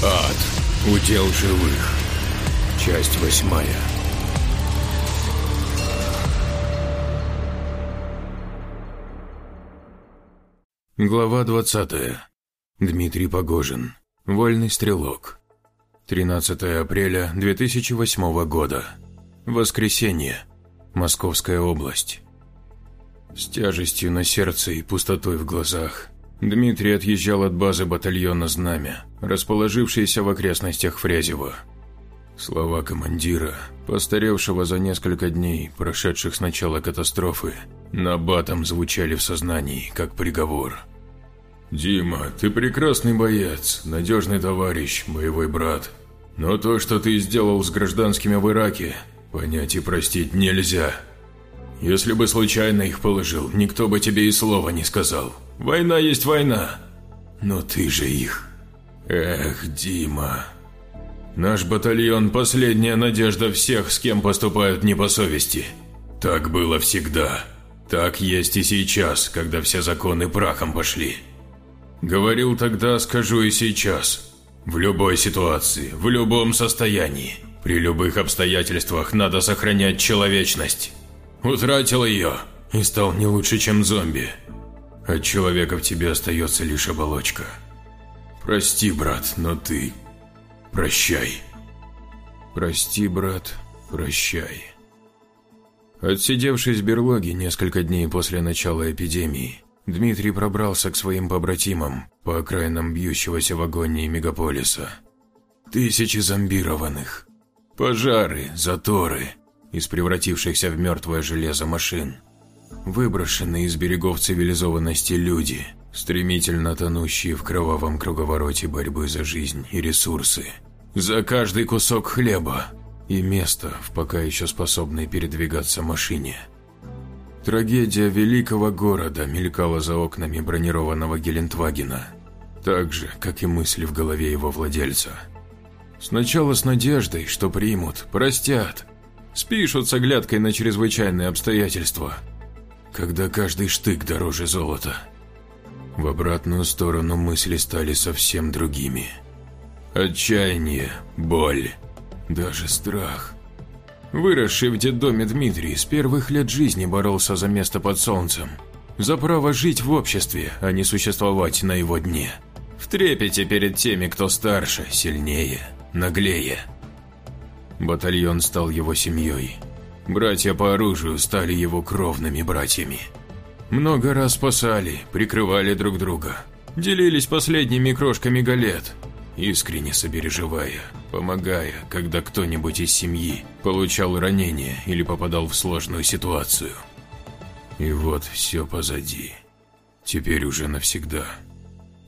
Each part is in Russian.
Ад. Удел живых. Часть восьмая. Глава двадцатая. Дмитрий Погожин. Вольный стрелок. 13 апреля 2008 года. Воскресенье. Московская область. С тяжестью на сердце и пустотой в глазах Дмитрий отъезжал от базы батальона «Знамя», расположившейся в окрестностях Фрязева. Слова командира, постаревшего за несколько дней, прошедших с начала катастрофы, на батом звучали в сознании, как приговор. «Дима, ты прекрасный боец, надежный товарищ, боевой брат. Но то, что ты сделал с гражданскими в Ираке, понять и простить нельзя. Если бы случайно их положил, никто бы тебе и слова не сказал. Война есть война. Но ты же их. Эх, Дима. Наш батальон – последняя надежда всех, с кем поступают не по совести. Так было всегда. Так есть и сейчас, когда все законы прахом пошли. Говорил тогда, скажу и сейчас. В любой ситуации, в любом состоянии, при любых обстоятельствах надо сохранять человечность. Утратил ее и стал не лучше, чем зомби. От человека в тебе остается лишь оболочка. Прости, брат, но ты... Прощай. Прости, брат, прощай. Отсидевшись в берлоге несколько дней после начала эпидемии, Дмитрий пробрался к своим побратимам по окраинам бьющегося в агонии мегаполиса. Тысячи зомбированных. Пожары, заторы из превратившихся в мертвое железо машин – Выброшенные из берегов цивилизованности люди, стремительно тонущие в кровавом круговороте борьбы за жизнь и ресурсы. За каждый кусок хлеба и место в пока еще способной передвигаться машине. Трагедия великого города мелькала за окнами бронированного Гелендвагена, так же, как и мысли в голове его владельца. Сначала с надеждой, что примут, простят, спишут с оглядкой на чрезвычайные обстоятельства – когда каждый штык дороже золота. В обратную сторону мысли стали совсем другими. Отчаяние, боль, даже страх. Выросший в детдоме Дмитрий с первых лет жизни боролся за место под солнцем, за право жить в обществе, а не существовать на его дне. В трепете перед теми, кто старше, сильнее, наглее. Батальон стал его семьей – Братья по оружию стали его кровными братьями. Много раз спасали, прикрывали друг друга, делились последними крошками галет, искренне сопереживая, помогая, когда кто-нибудь из семьи получал ранение или попадал в сложную ситуацию. И вот все позади. Теперь уже навсегда.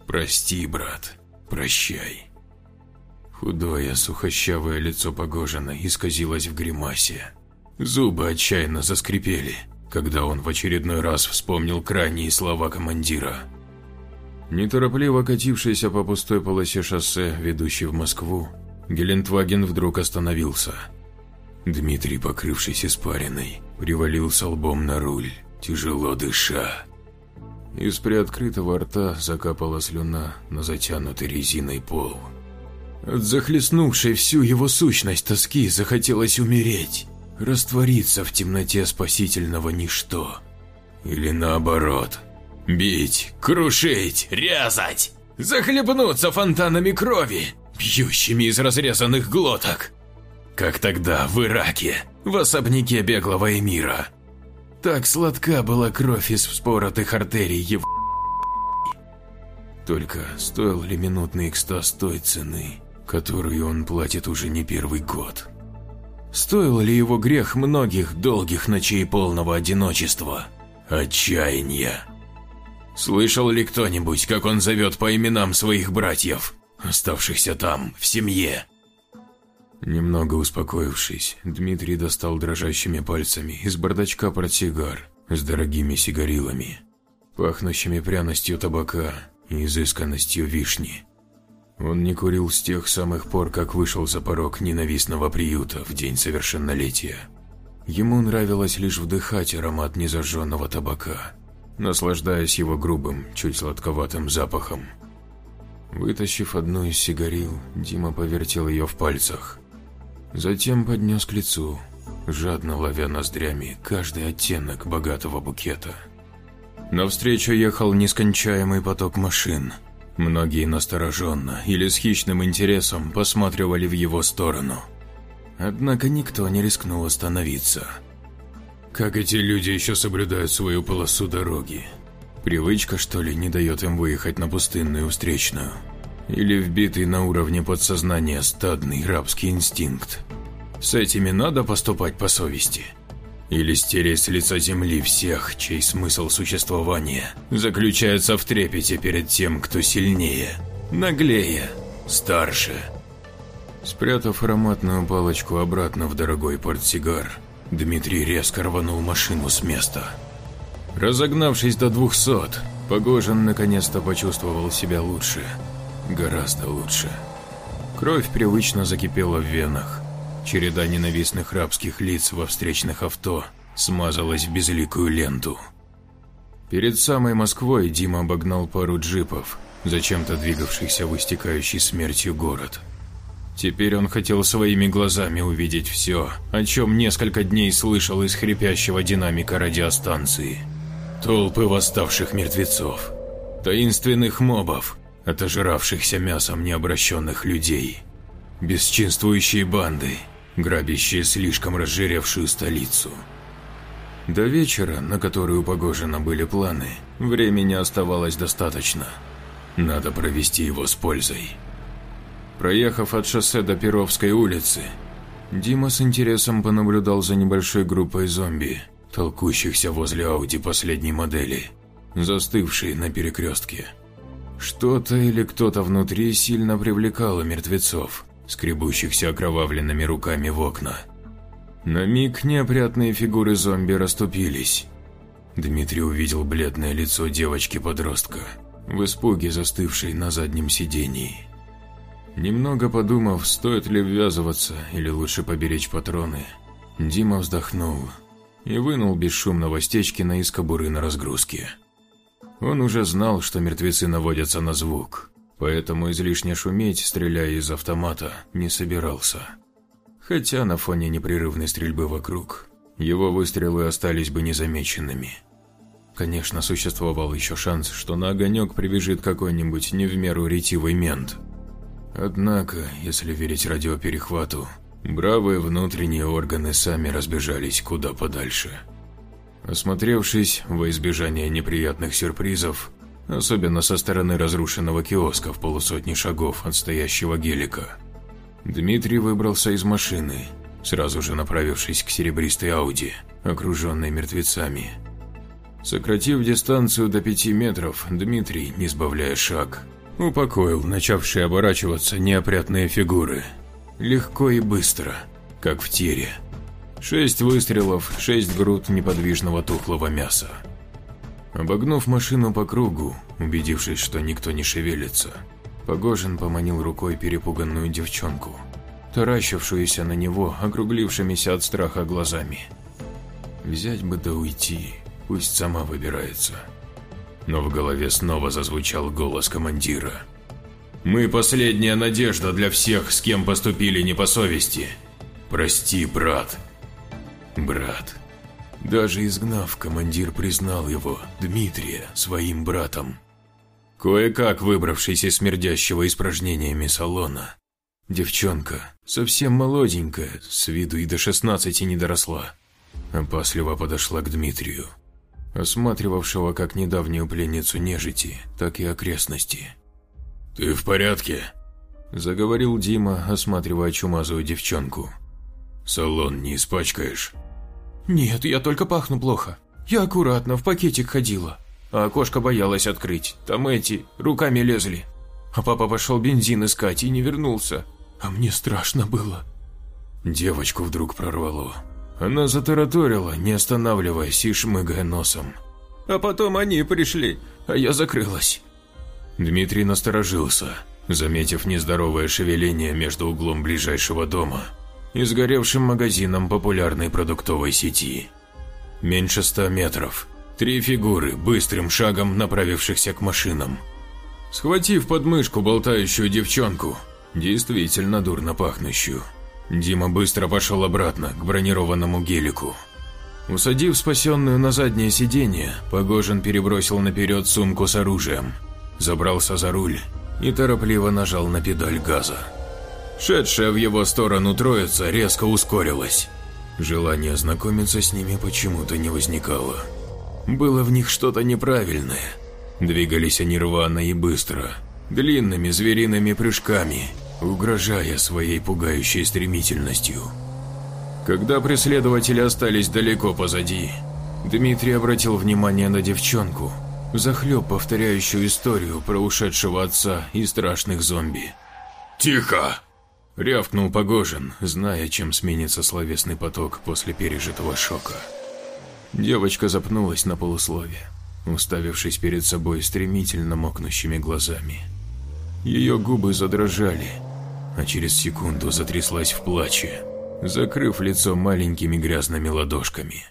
Прости, брат, прощай. Худое, сухощавое лицо Погожина исказилось в гримасе. Зубы отчаянно заскрипели, когда он в очередной раз вспомнил крайние слова командира. Неторопливо катившийся по пустой полосе шоссе, ведущей в Москву, Гелендваген вдруг остановился. Дмитрий, покрывшись испариной, привалился лбом на руль, тяжело дыша. Из приоткрытого рта закапала слюна на затянутый резиной пол. От захлестнувшей всю его сущность тоски захотелось умереть раствориться в темноте спасительного ничто. Или наоборот, бить, крушить, резать, захлебнуться фонтанами крови, бьющими из разрезанных глоток. Как тогда в Ираке, в особняке беглого эмира. Так сладка была кровь из вспоротых артерий его Только стоил ли минутный экстаз той цены, которую он платит уже не первый год? Стоил ли его грех многих долгих ночей полного одиночества, отчаяния? Слышал ли кто-нибудь, как он зовет по именам своих братьев, оставшихся там, в семье? Немного успокоившись, Дмитрий достал дрожащими пальцами из бардачка портсигар с дорогими сигарилами, пахнущими пряностью табака и изысканностью вишни. Он не курил с тех самых пор, как вышел за порог ненавистного приюта в день совершеннолетия. Ему нравилось лишь вдыхать аромат незажженного табака, наслаждаясь его грубым, чуть сладковатым запахом. Вытащив одну из сигарил, Дима повертел ее в пальцах. Затем поднес к лицу, жадно ловя ноздрями каждый оттенок богатого букета. Навстречу ехал нескончаемый поток машин. Многие настороженно или с хищным интересом посматривали в его сторону. Однако никто не рискнул остановиться. Как эти люди еще соблюдают свою полосу дороги? Привычка, что ли, не дает им выехать на пустынную встречную? Или вбитый на уровне подсознания стадный рабский инстинкт? С этими надо поступать по совести? Или стереть с лица земли всех, чей смысл существования заключается в трепете перед тем, кто сильнее, наглее, старше? Спрятав ароматную палочку обратно в дорогой портсигар, Дмитрий резко рванул машину с места. Разогнавшись до двухсот, Погожин наконец-то почувствовал себя лучше. Гораздо лучше. Кровь привычно закипела в венах. Череда ненавистных рабских лиц во встречных авто смазалась в безликую ленту. Перед самой Москвой Дима обогнал пару джипов, зачем-то двигавшихся в истекающий смертью город. Теперь он хотел своими глазами увидеть все, о чем несколько дней слышал из хрипящего динамика радиостанции. Толпы восставших мертвецов, таинственных мобов, отожравшихся мясом необращенных людей, бесчинствующие банды, грабящие слишком разжиревшую столицу. До вечера, на который у Погожина были планы, времени оставалось достаточно. Надо провести его с пользой. Проехав от шоссе до Перовской улицы, Дима с интересом понаблюдал за небольшой группой зомби, толкущихся возле Ауди последней модели, застывшие на перекрестке. Что-то или кто-то внутри сильно привлекало мертвецов, скребущихся окровавленными руками в окна. На миг неопрятные фигуры зомби расступились. Дмитрий увидел бледное лицо девочки-подростка, в испуге застывшей на заднем сидении. Немного подумав, стоит ли ввязываться или лучше поберечь патроны, Дима вздохнул и вынул бесшумно Стечкина из кобуры на разгрузке. Он уже знал, что мертвецы наводятся на звук, поэтому излишне шуметь, стреляя из автомата, не собирался. Хотя на фоне непрерывной стрельбы вокруг, его выстрелы остались бы незамеченными. Конечно, существовал еще шанс, что на огонек прибежит какой-нибудь не в меру ретивый мент – Однако, если верить радиоперехвату, бравые внутренние органы сами разбежались куда подальше. Осмотревшись во избежание неприятных сюрпризов, особенно со стороны разрушенного киоска в полусотни шагов от стоящего гелика, Дмитрий выбрался из машины, сразу же направившись к серебристой Ауди, окруженной мертвецами. Сократив дистанцию до пяти метров, Дмитрий, не сбавляя шаг, Упокоил начавшие оборачиваться неопрятные фигуры. Легко и быстро, как в тире. Шесть выстрелов, шесть груд неподвижного тухлого мяса. Обогнув машину по кругу, убедившись, что никто не шевелится, Погожин поманил рукой перепуганную девчонку, таращившуюся на него округлившимися от страха глазами. Взять бы да уйти, пусть сама выбирается но в голове снова зазвучал голос командира. «Мы последняя надежда для всех, с кем поступили не по совести. Прости, брат». Брат. Даже изгнав, командир признал его, Дмитрия, своим братом. Кое-как выбравшись из смердящего испражнениями салона, девчонка, совсем молоденькая, с виду и до шестнадцати не доросла, опасливо подошла к Дмитрию осматривавшего как недавнюю пленницу нежити, так и окрестности. «Ты в порядке?» – заговорил Дима, осматривая чумазую девчонку. «Салон не испачкаешь?» «Нет, я только пахну плохо. Я аккуратно, в пакетик ходила. А окошко боялась открыть, там эти, руками лезли. А папа пошел бензин искать и не вернулся. А мне страшно было». Девочку вдруг прорвало. Она затараторила, не останавливаясь и шмыгая носом. А потом они пришли, а я закрылась. Дмитрий насторожился, заметив нездоровое шевеление между углом ближайшего дома и сгоревшим магазином популярной продуктовой сети. Меньше ста метров. Три фигуры, быстрым шагом направившихся к машинам. схватив подмышку болтающую девчонку, действительно дурно пахнущую. Дима быстро пошел обратно к бронированному гелику. Усадив спасенную на заднее сиденье, Погожин перебросил наперед сумку с оружием, забрался за руль и торопливо нажал на педаль газа. Шедшая в его сторону троица резко ускорилась. Желание знакомиться с ними почему-то не возникало. Было в них что-то неправильное. Двигались они рвано и быстро, длинными звериными прыжками, угрожая своей пугающей стремительностью. Когда преследователи остались далеко позади, Дмитрий обратил внимание на девчонку, захлеб повторяющую историю про ушедшего отца и страшных зомби. «Тихо!» – рявкнул Погожин, зная, чем сменится словесный поток после пережитого шока. Девочка запнулась на полуслове, уставившись перед собой стремительно мокнущими глазами. Ее губы задрожали, а через секунду затряслась в плаче, закрыв лицо маленькими грязными ладошками.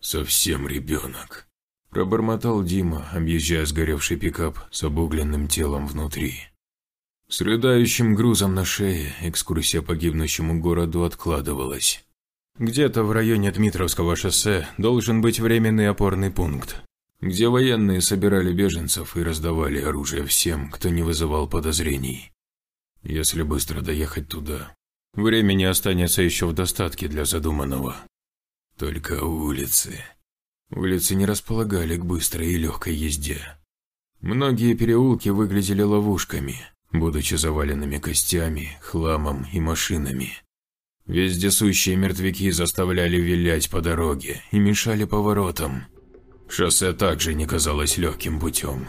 «Совсем ребенок», – пробормотал Дима, объезжая сгоревший пикап с обугленным телом внутри. С рыдающим грузом на шее экскурсия по гибнущему городу откладывалась. Где-то в районе Дмитровского шоссе должен быть временный опорный пункт, где военные собирали беженцев и раздавали оружие всем, кто не вызывал подозрений. Если быстро доехать туда, времени останется еще в достатке для задуманного. Только улицы. Улицы не располагали к быстрой и легкой езде. Многие переулки выглядели ловушками, будучи заваленными костями, хламом и машинами. Вездесущие мертвяки заставляли вилять по дороге и мешали поворотам. Шоссе также не казалось легким путем.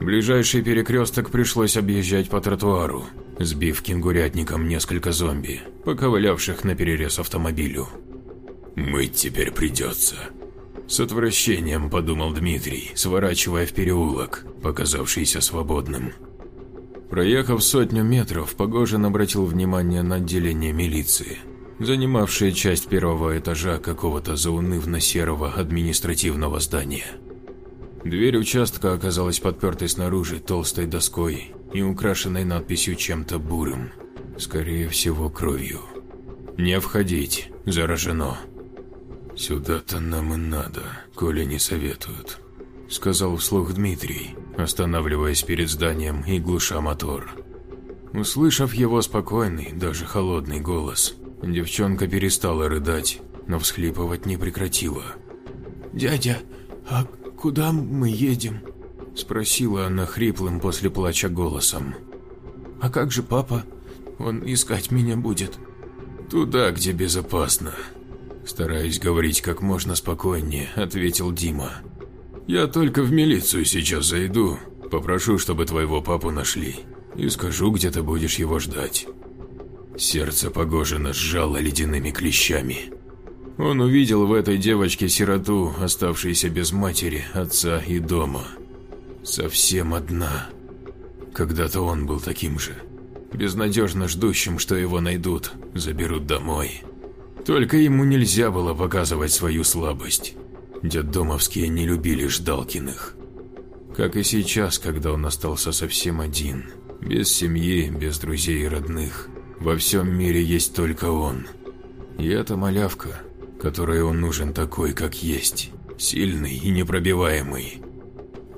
Ближайший перекресток пришлось объезжать по тротуару, сбив кенгурятником несколько зомби, поковылявших на перерез автомобилю. «Мыть теперь придется», – с отвращением подумал Дмитрий, сворачивая в переулок, показавшийся свободным. Проехав сотню метров, Погожин обратил внимание на отделение милиции, занимавшее часть первого этажа какого-то заунывно-серого административного здания. Дверь участка оказалась подпертой снаружи толстой доской и украшенной надписью чем-то бурым, скорее всего кровью. «Не входить, заражено». «Сюда-то нам и надо, коли не советуют», – сказал вслух Дмитрий, останавливаясь перед зданием и глуша мотор. Услышав его спокойный, даже холодный голос, девчонка перестала рыдать, но всхлипывать не прекратила. «Дядя, а куда мы едем?» – спросила она хриплым после плача голосом. «А как же папа? Он искать меня будет?» «Туда, где безопасно», – стараясь говорить как можно спокойнее, ответил Дима. Я только в милицию сейчас зайду, попрошу, чтобы твоего папу нашли, и скажу, где ты будешь его ждать. Сердце Погожина сжало ледяными клещами. Он увидел в этой девочке сироту, оставшейся без матери, отца и дома. Совсем одна. Когда-то он был таким же, безнадежно ждущим, что его найдут, заберут домой. Только ему нельзя было показывать свою слабость. Детдомовские не любили Ждалкиных. Как и сейчас, когда он остался совсем один, без семьи, без друзей и родных. Во всем мире есть только он. И эта малявка, которой он нужен такой, как есть, сильный и непробиваемый.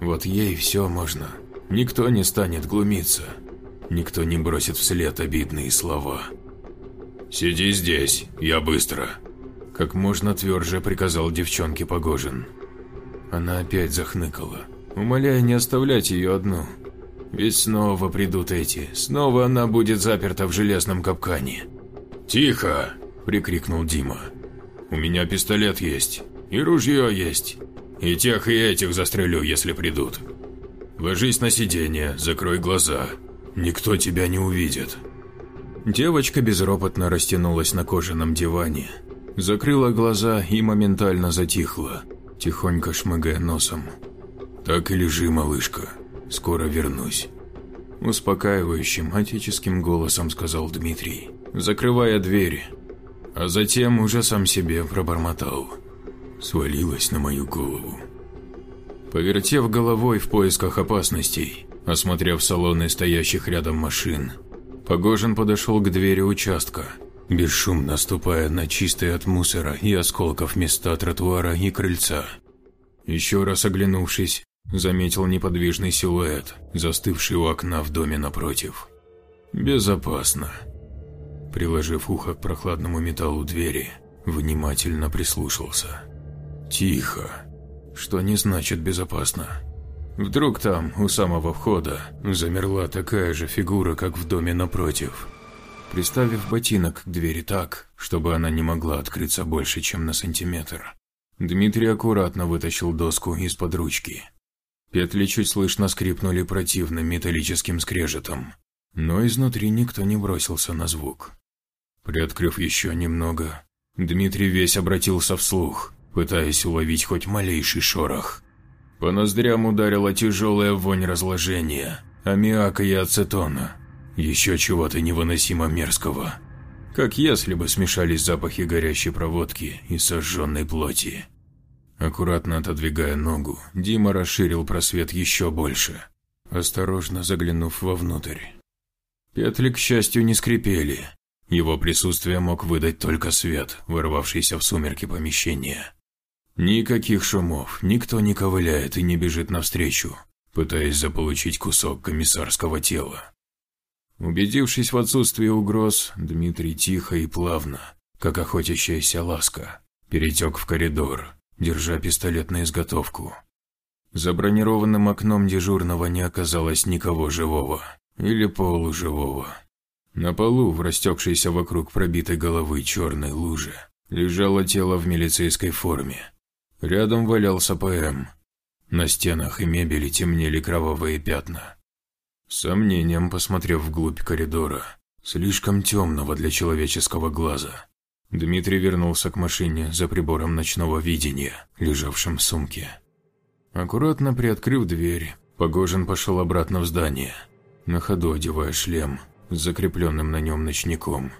Вот ей все можно. Никто не станет глумиться. Никто не бросит вслед обидные слова. «Сиди здесь, я быстро», как можно тверже приказал девчонке Погожин. Она опять захныкала, умоляя не оставлять ее одну. Ведь снова придут эти, снова она будет заперта в железном капкане. «Тихо!» – прикрикнул Дима. «У меня пистолет есть, и ружье есть, и тех и этих застрелю, если придут. Ложись на сиденье, закрой глаза, никто тебя не увидит». Девочка безропотно растянулась на кожаном диване, закрыла глаза и моментально затихла, тихонько шмыгая носом. «Так и лежи, малышка, скоро вернусь». Успокаивающим, отеческим голосом сказал Дмитрий, закрывая дверь, а затем уже сам себе пробормотал. Свалилась на мою голову. Повертев головой в поисках опасностей, осмотрев салоны стоящих рядом машин. Погожин подошел к двери участка, бесшумно ступая на чистые от мусора и осколков места тротуара и крыльца. Еще раз оглянувшись, заметил неподвижный силуэт, застывший у окна в доме напротив. Безопасно. Приложив ухо к прохладному металлу двери, внимательно прислушался. Тихо. Что не значит безопасно? Вдруг там, у самого входа, замерла такая же фигура, как в доме напротив. Приставив ботинок к двери так, чтобы она не могла открыться больше, чем на сантиметр, Дмитрий аккуратно вытащил доску из-под ручки. Петли чуть слышно скрипнули противным металлическим скрежетом, но изнутри никто не бросился на звук. Приоткрыв еще немного, Дмитрий весь обратился вслух, пытаясь уловить хоть малейший шорох. По ноздрям ударила тяжелая вонь разложения, аммиака и ацетона, еще чего-то невыносимо мерзкого. Как если бы смешались запахи горящей проводки и сожженной плоти. Аккуратно отодвигая ногу, Дима расширил просвет еще больше, осторожно заглянув вовнутрь. Петли, к счастью, не скрипели. Его присутствие мог выдать только свет, вырвавшийся в сумерки помещения. Никаких шумов, никто не ковыляет и не бежит навстречу, пытаясь заполучить кусок комиссарского тела. Убедившись в отсутствии угроз, Дмитрий тихо и плавно, как охотящаяся ласка, перетек в коридор, держа пистолет на изготовку. За бронированным окном дежурного не оказалось никого живого или полуживого. На полу, в растекшейся вокруг пробитой головы черной луже, лежало тело в милицейской форме. Рядом валялся ПМ. На стенах и мебели темнели кровавые пятна. Сомнением посмотрев вглубь коридора, слишком темного для человеческого глаза, Дмитрий вернулся к машине за прибором ночного видения, лежавшим в сумке. Аккуратно приоткрыв дверь, Погожин пошел обратно в здание, на ходу одевая шлем с закрепленным на нем ночником.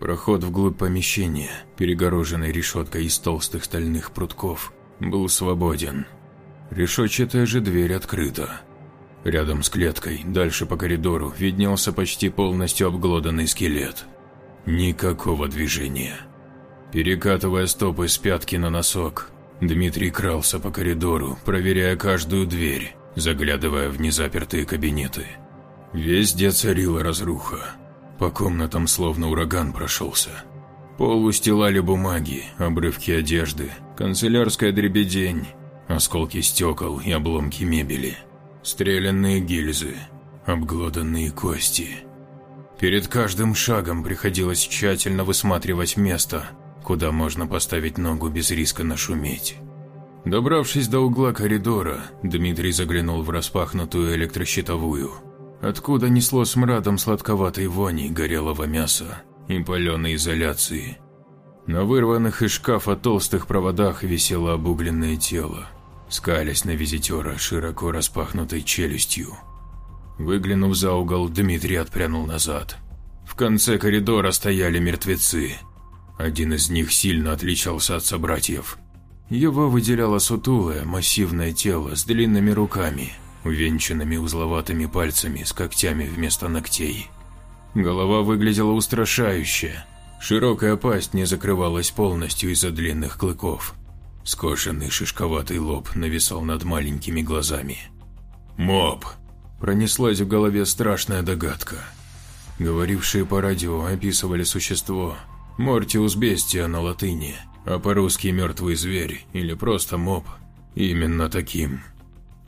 Проход вглубь помещения, перегороженный решеткой из толстых стальных прутков, был свободен. Решетчатая же дверь открыта. Рядом с клеткой, дальше по коридору, виднелся почти полностью обглоданный скелет. Никакого движения. Перекатывая стопы с пятки на носок, Дмитрий крался по коридору, проверяя каждую дверь, заглядывая в незапертые кабинеты. Везде царила разруха. По комнатам словно ураган прошелся. Пол устилали бумаги, обрывки одежды, канцелярская дребедень, осколки стекол и обломки мебели, стрелянные гильзы, обглоданные кости. Перед каждым шагом приходилось тщательно высматривать место, куда можно поставить ногу без риска нашуметь. Добравшись до угла коридора, Дмитрий заглянул в распахнутую электрощитовую – откуда несло смрадом сладковатой вони горелого мяса и паленой изоляции. На вырванных из шкафа толстых проводах висело обугленное тело, скалясь на визитера широко распахнутой челюстью. Выглянув за угол, Дмитрий отпрянул назад. В конце коридора стояли мертвецы. Один из них сильно отличался от собратьев. Его выделяло сутулое, массивное тело с длинными руками – увенчанными узловатыми пальцами с когтями вместо ногтей. Голова выглядела устрашающе. Широкая пасть не закрывалась полностью из-за длинных клыков. Скошенный шишковатый лоб нависал над маленькими глазами. «Моб!» Пронеслась в голове страшная догадка. Говорившие по радио описывали существо. Мортиус бестия на латыни, а по-русски мертвый зверь или просто моб. Именно таким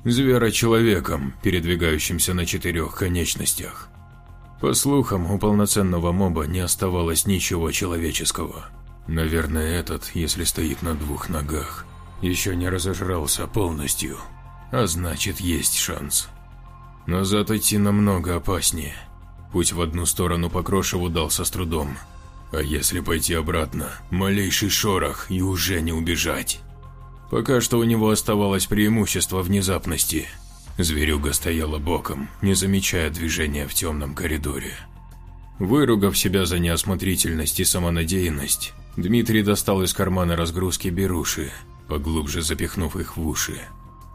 зверочеловеком, передвигающимся на четырех конечностях. По слухам, у полноценного моба не оставалось ничего человеческого. Наверное, этот, если стоит на двух ногах, еще не разожрался полностью, а значит есть шанс. Назад идти намного опаснее. Путь в одну сторону по Крошеву дался с трудом. А если пойти обратно, малейший шорох и уже не убежать. Пока что у него оставалось преимущество внезапности. Зверюга стояла боком, не замечая движения в темном коридоре. Выругав себя за неосмотрительность и самонадеянность, Дмитрий достал из кармана разгрузки беруши, поглубже запихнув их в уши.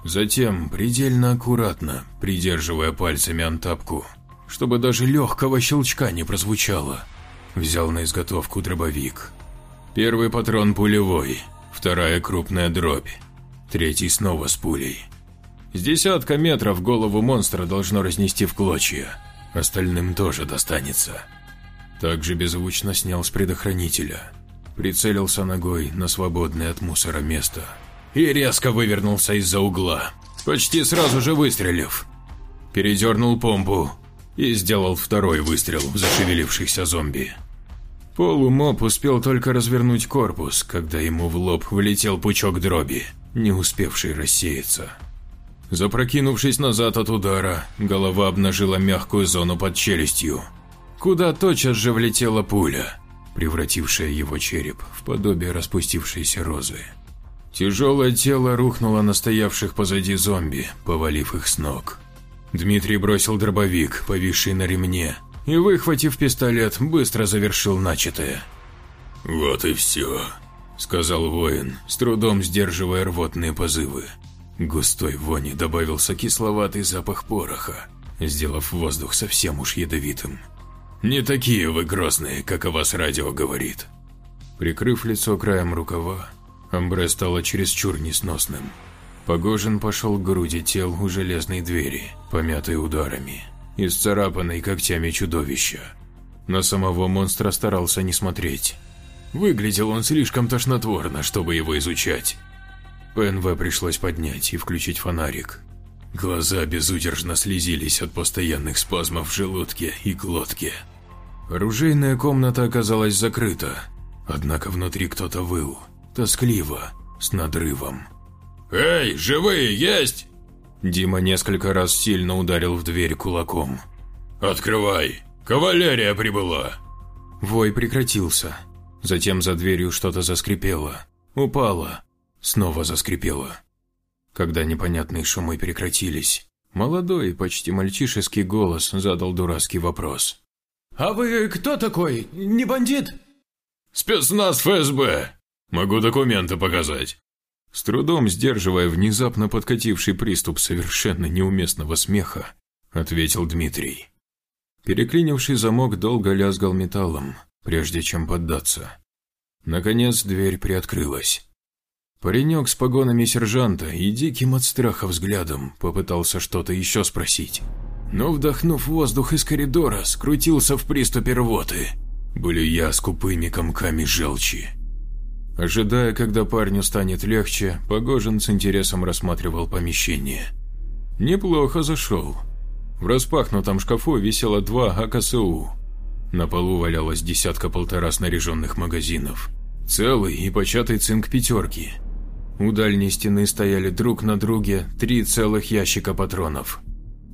Затем предельно аккуратно, придерживая пальцами антапку, чтобы даже легкого щелчка не прозвучало, взял на изготовку дробовик. Первый патрон пулевой, вторая крупная дробь, третий снова с пулей. С десятка метров голову монстра должно разнести в клочья, остальным тоже достанется. Также беззвучно снял с предохранителя, прицелился ногой на свободное от мусора место и резко вывернулся из-за угла, почти сразу же выстрелив. Передернул помпу и сделал второй выстрел в зашевелившихся зомби. Полумоп успел только развернуть корпус, когда ему в лоб влетел пучок дроби, не успевший рассеяться. Запрокинувшись назад от удара, голова обнажила мягкую зону под челюстью, куда тотчас же влетела пуля, превратившая его череп в подобие распустившейся розы. Тяжелое тело рухнуло на стоявших позади зомби, повалив их с ног. Дмитрий бросил дробовик, повисший на ремне, и, выхватив пистолет, быстро завершил начатое. «Вот и все», – сказал воин, с трудом сдерживая рвотные позывы. Густой вони добавился кисловатый запах пороха, сделав воздух совсем уж ядовитым. «Не такие вы грозные, как о вас радио говорит». Прикрыв лицо краем рукава, Амбре стало чересчур несносным. Погожин пошел к груди тел у железной двери, помятой ударами, и сцарапанной когтями чудовища. На самого монстра старался не смотреть. Выглядел он слишком тошнотворно, чтобы его изучать. ПНВ пришлось поднять и включить фонарик. Глаза безудержно слезились от постоянных спазмов в желудке и глотке. Оружейная комната оказалась закрыта, однако внутри кто-то выл. Тоскливо, с надрывом. «Эй, живые есть?» Дима несколько раз сильно ударил в дверь кулаком. «Открывай! Кавалерия прибыла!» Вой прекратился. Затем за дверью что-то заскрипело. Упало. Снова заскрипело. Когда непонятные шумы прекратились, молодой, почти мальчишеский голос задал дурацкий вопрос. «А вы кто такой? Не бандит?» «Спецназ ФСБ. Могу документы показать». С трудом сдерживая внезапно подкативший приступ совершенно неуместного смеха, ответил Дмитрий. Переклинивший замок долго лязгал металлом, прежде чем поддаться. Наконец дверь приоткрылась. Паренек с погонами сержанта и диким от страха взглядом попытался что-то еще спросить. Но, вдохнув воздух из коридора, скрутился в приступе рвоты, блюя скупыми комками желчи. Ожидая, когда парню станет легче, Погожин с интересом рассматривал помещение. Неплохо зашел. В распахнутом шкафу висело два АКСУ. На полу валялось десятка-полтора снаряженных магазинов. Целый и початый цинк пятерки. У дальней стены стояли друг на друге три целых ящика патронов.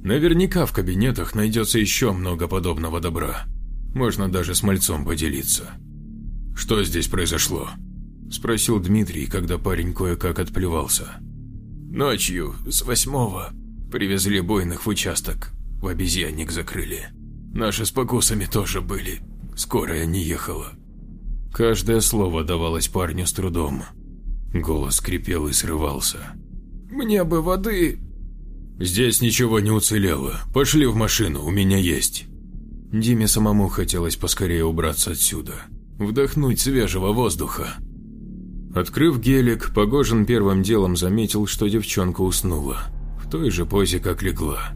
Наверняка в кабинетах найдется еще много подобного добра. Можно даже с мальцом поделиться. Что здесь произошло? – спросил Дмитрий, когда парень кое-как отплевался. «Ночью, с восьмого, привезли бойных в участок, в обезьянник закрыли. Наши с покусами тоже были, скорая не ехала». Каждое слово давалось парню с трудом. Голос скрипел и срывался. «Мне бы воды...» «Здесь ничего не уцелело. Пошли в машину, у меня есть». Диме самому хотелось поскорее убраться отсюда. Вдохнуть свежего воздуха. Открыв гелик, Погожин первым делом заметил, что девчонка уснула, в той же позе, как легла.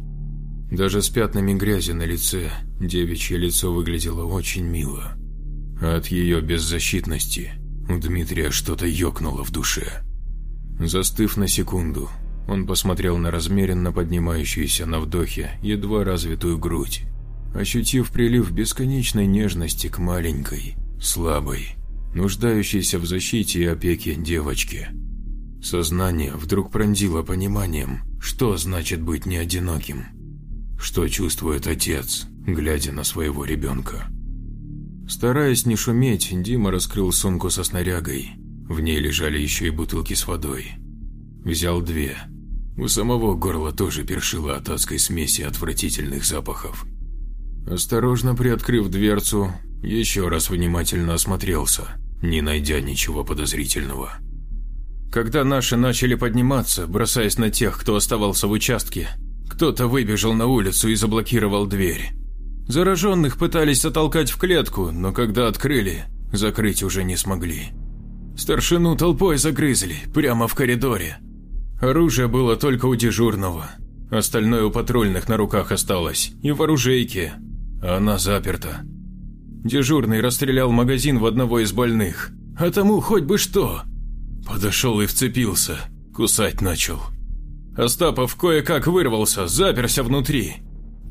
Даже с пятнами грязи на лице девичье лицо выглядело очень мило. От ее беззащитности у Дмитрия что-то ёкнуло в душе. Застыв на секунду, он посмотрел на размеренно поднимающуюся на вдохе едва развитую грудь, ощутив прилив бесконечной нежности к маленькой, слабой, нуждающейся в защите и опеке девочки. Сознание вдруг пронзило пониманием, что значит быть не одиноким. Что чувствует отец, глядя на своего ребенка. Стараясь не шуметь, Дима раскрыл сумку со снарягой. В ней лежали еще и бутылки с водой. Взял две. У самого горла тоже першило от адской смеси отвратительных запахов. Осторожно приоткрыв дверцу, еще раз внимательно осмотрелся не найдя ничего подозрительного. Когда наши начали подниматься, бросаясь на тех, кто оставался в участке, кто-то выбежал на улицу и заблокировал дверь. Зараженных пытались оттолкать в клетку, но когда открыли, закрыть уже не смогли. Старшину толпой загрызли, прямо в коридоре. Оружие было только у дежурного, остальное у патрульных на руках осталось, и в оружейке, она заперта. Дежурный расстрелял магазин в одного из больных, а тому хоть бы что. Подошел и вцепился, кусать начал. Остапов кое-как вырвался, заперся внутри.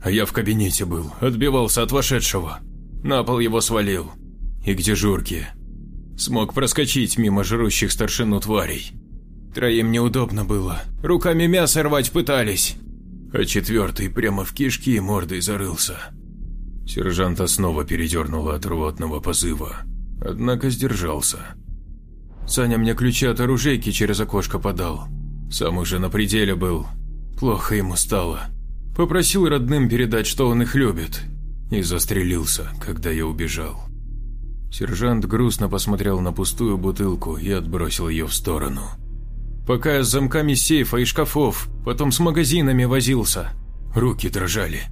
А я в кабинете был, отбивался от вошедшего. На пол его свалил. И к дежурке. Смог проскочить мимо жрущих старшину тварей. Троим неудобно было, руками мясо рвать пытались. А четвертый прямо в кишки мордой зарылся. Сержанта снова передернуло от рвотного позыва, однако сдержался. Саня мне ключи от оружейки через окошко подал. Сам уже на пределе был. Плохо ему стало. Попросил родным передать, что он их любит. И застрелился, когда я убежал. Сержант грустно посмотрел на пустую бутылку и отбросил ее в сторону. Пока с замками сейфа и шкафов, потом с магазинами возился. Руки дрожали.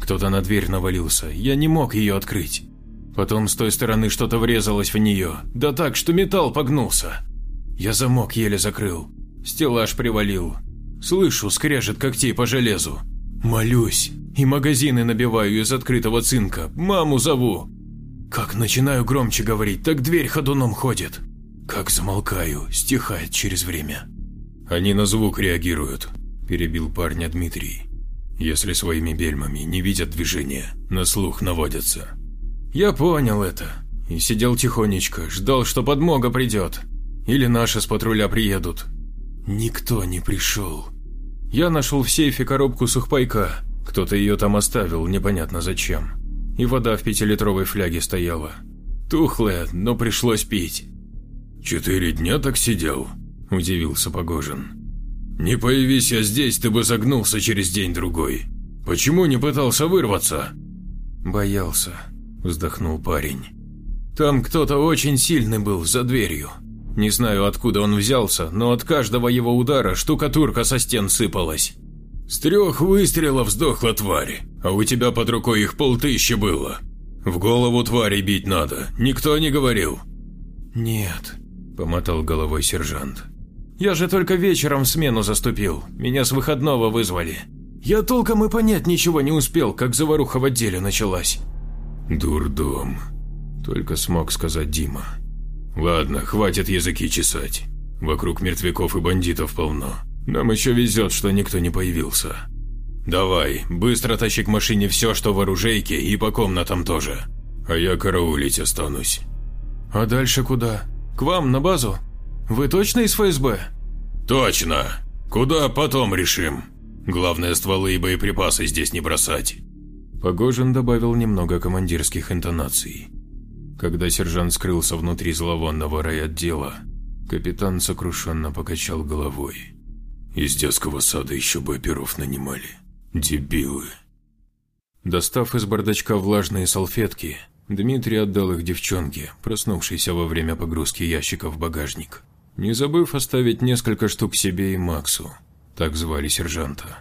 Кто-то на дверь навалился, я не мог ее открыть. Потом с той стороны что-то врезалось в нее, да так, что металл погнулся. Я замок еле закрыл, стеллаж привалил. Слышу, скрежет когтей по железу. Молюсь, и магазины набиваю из открытого цинка, маму зову. Как начинаю громче говорить, так дверь ходуном ходит. Как замолкаю, стихает через время. Они на звук реагируют, перебил парня Дмитрий. Если своими бельмами не видят движения, на слух наводятся. Я понял это. И сидел тихонечко, ждал, что подмога придет. Или наши с патруля приедут. Никто не пришел. Я нашел в сейфе коробку сухпайка. Кто-то ее там оставил, непонятно зачем. И вода в пятилитровой фляге стояла. Тухлая, но пришлось пить. «Четыре дня так сидел?» – удивился Погожин. «Не появись я здесь, ты бы загнулся через день-другой. Почему не пытался вырваться?» «Боялся», вздохнул парень. Там кто-то очень сильный был за дверью. Не знаю, откуда он взялся, но от каждого его удара штукатурка со стен сыпалась. С трех выстрелов сдохла тварь, а у тебя под рукой их полтыщи было. В голову твари бить надо, никто не говорил. Нет, помотал головой сержант. Я же только вечером в смену заступил, меня с выходного вызвали. Я толком и понять ничего не успел, как заваруха в отделе началась. «Дурдом», – только смог сказать Дима. «Ладно, хватит языки чесать. Вокруг мертвяков и бандитов полно. Нам еще везет, что никто не появился. Давай, быстро тащи к машине все, что в оружейке, и по комнатам тоже. А я караулить останусь». «А дальше куда? К вам, на базу? Вы точно из ФСБ?» «Точно. Куда потом решим. Главное, стволы и боеприпасы здесь не бросать». Погожин добавил немного командирских интонаций. Когда сержант скрылся внутри зловонного райотдела, капитан сокрушенно покачал головой. Из детского сада еще бы оперов нанимали. Дебилы. Достав из бардачка влажные салфетки, Дмитрий отдал их девчонке, проснувшейся во время погрузки ящика в багажник, не забыв оставить несколько штук себе и Максу, так звали сержанта.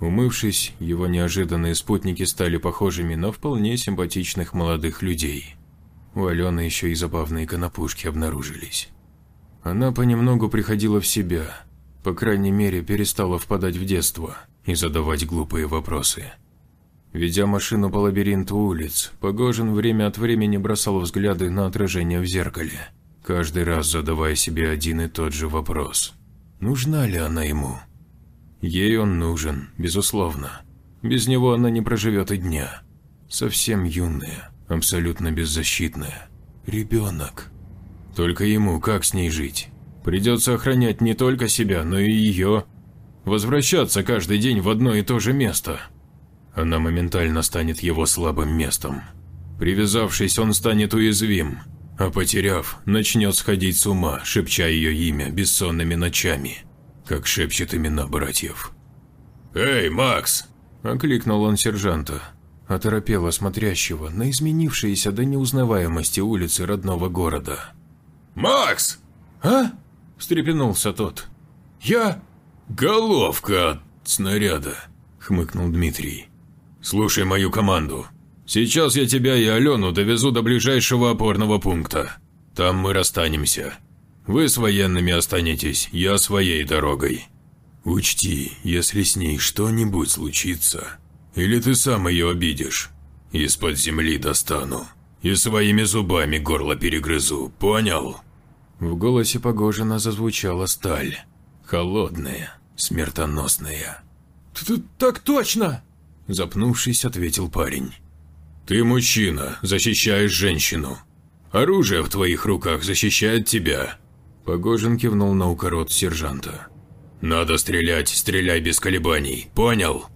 Умывшись, его неожиданные спутники стали похожими на вполне симпатичных молодых людей. У Алены еще и забавные конопушки обнаружились. Она понемногу приходила в себя, по крайней мере перестала впадать в детство и задавать глупые вопросы. Ведя машину по лабиринту улиц, Погожин время от времени бросал взгляды на отражение в зеркале, каждый раз задавая себе один и тот же вопрос. Нужна ли она ему? Ей он нужен, безусловно. Без него она не проживет и дня. Совсем юная, абсолютно беззащитная. Ребенок. Только ему как с ней жить? Придется охранять не только себя, но и ее. Возвращаться каждый день в одно и то же место. Она моментально станет его слабым местом. Привязавшись, он станет уязвим, а потеряв, начнет сходить с ума, шепча ее имя бессонными ночами как шепчет имена братьев. «Эй, Макс!» – окликнул он сержанта, оторопело смотрящего на изменившиеся до неузнаваемости улицы родного города. «Макс!» «А?» – встрепенулся тот. «Я...» «Головка от снаряда», – хмыкнул Дмитрий. «Слушай мою команду. Сейчас я тебя и Алену довезу до ближайшего опорного пункта. Там мы расстанемся. Вы с военными останетесь, я своей дорогой. Учти, если с ней что-нибудь случится, или ты сам ее обидишь, из-под земли достану и своими зубами горло перегрызу, понял?» В голосе Погожина зазвучала сталь. Холодная, смертоносная. «Так точно!» Запнувшись, ответил парень. «Ты мужчина, защищаешь женщину. Оружие в твоих руках защищает тебя». Погожин кивнул на укорот сержанта. «Надо стрелять, стреляй без колебаний, понял?»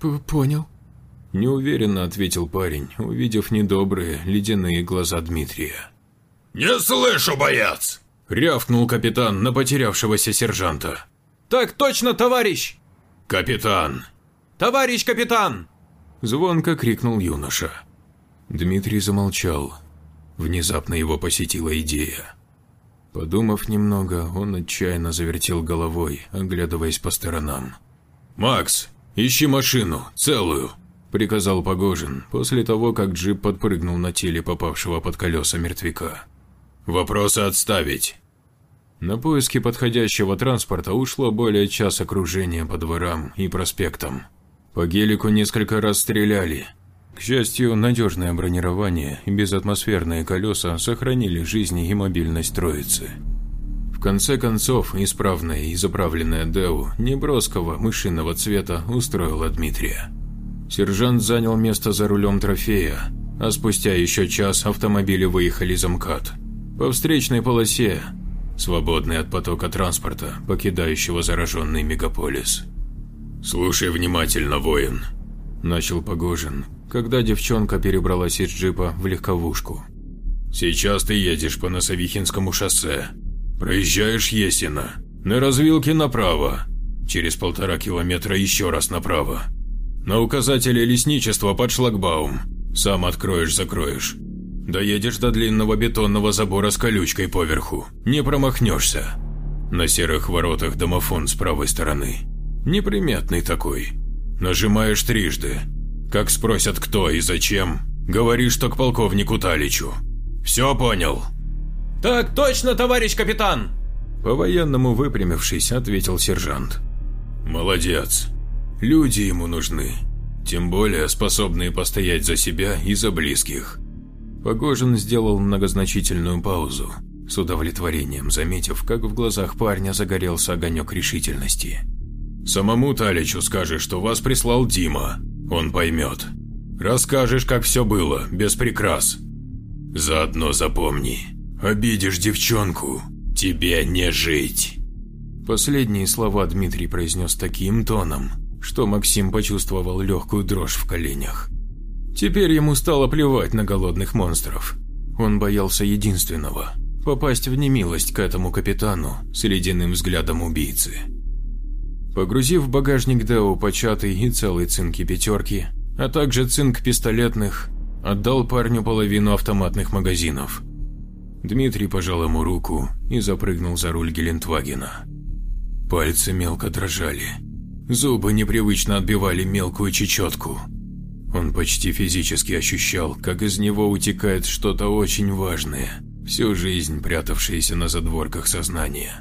П «Понял», – неуверенно ответил парень, увидев недобрые ледяные глаза Дмитрия. «Не слышу, боец!» – рявкнул капитан на потерявшегося сержанта. «Так точно, товарищ!» «Капитан!» «Товарищ капитан!» – звонко крикнул юноша. Дмитрий замолчал. Внезапно его посетила идея. Подумав немного, он отчаянно завертел головой, оглядываясь по сторонам. «Макс, ищи машину, целую!» – приказал Погожин после того, как джип подпрыгнул на теле попавшего под колеса мертвяка. Вопросы отставить. На поиски подходящего транспорта ушло более часа кружения по дворам и проспектам. По гелику несколько раз стреляли. К счастью, надежное бронирование и безатмосферные колеса сохранили жизни и мобильность троицы. В конце концов, исправная и заправленная Деу неброского мышиного цвета устроила Дмитрия. Сержант занял место за рулем трофея, а спустя еще час автомобили выехали за МКАД по встречной полосе, свободной от потока транспорта, покидающего зараженный мегаполис. «Слушай внимательно, воин», – начал Погожин, когда девчонка перебралась из джипа в легковушку. «Сейчас ты едешь по Носовихинскому шоссе, проезжаешь Есина, на развилке направо, через полтора километра еще раз направо. На указателе лесничества под шлагбаум, сам откроешь-закроешь. Доедешь до длинного бетонного забора с колючкой поверху. Не промахнешься. На серых воротах домофон с правой стороны. Неприметный такой. Нажимаешь трижды. Как спросят кто и зачем, говоришь, что к полковнику Таличу. Все понял? Так точно, товарищ капитан! По-военному выпрямившись, ответил сержант. Молодец. Люди ему нужны. Тем более способные постоять за себя и за близких. Погожин сделал многозначительную паузу, с удовлетворением заметив, как в глазах парня загорелся огонек решительности. «Самому Таличу скажешь, что вас прислал Дима, он поймет. Расскажешь, как все было, без прикрас. Заодно запомни, обидишь девчонку, тебе не жить». Последние слова Дмитрий произнес таким тоном, что Максим почувствовал легкую дрожь в коленях. Теперь ему стало плевать на голодных монстров. Он боялся единственного – попасть в немилость к этому капитану с ледяным взглядом убийцы. Погрузив в багажник Део початый и целый цинки пятерки, а также цинк пистолетных, отдал парню половину автоматных магазинов. Дмитрий пожал ему руку и запрыгнул за руль Гелендвагена. Пальцы мелко дрожали. Зубы непривычно отбивали мелкую чечетку. Он почти физически ощущал, как из него утекает что-то очень важное, всю жизнь прятавшееся на задворках сознания.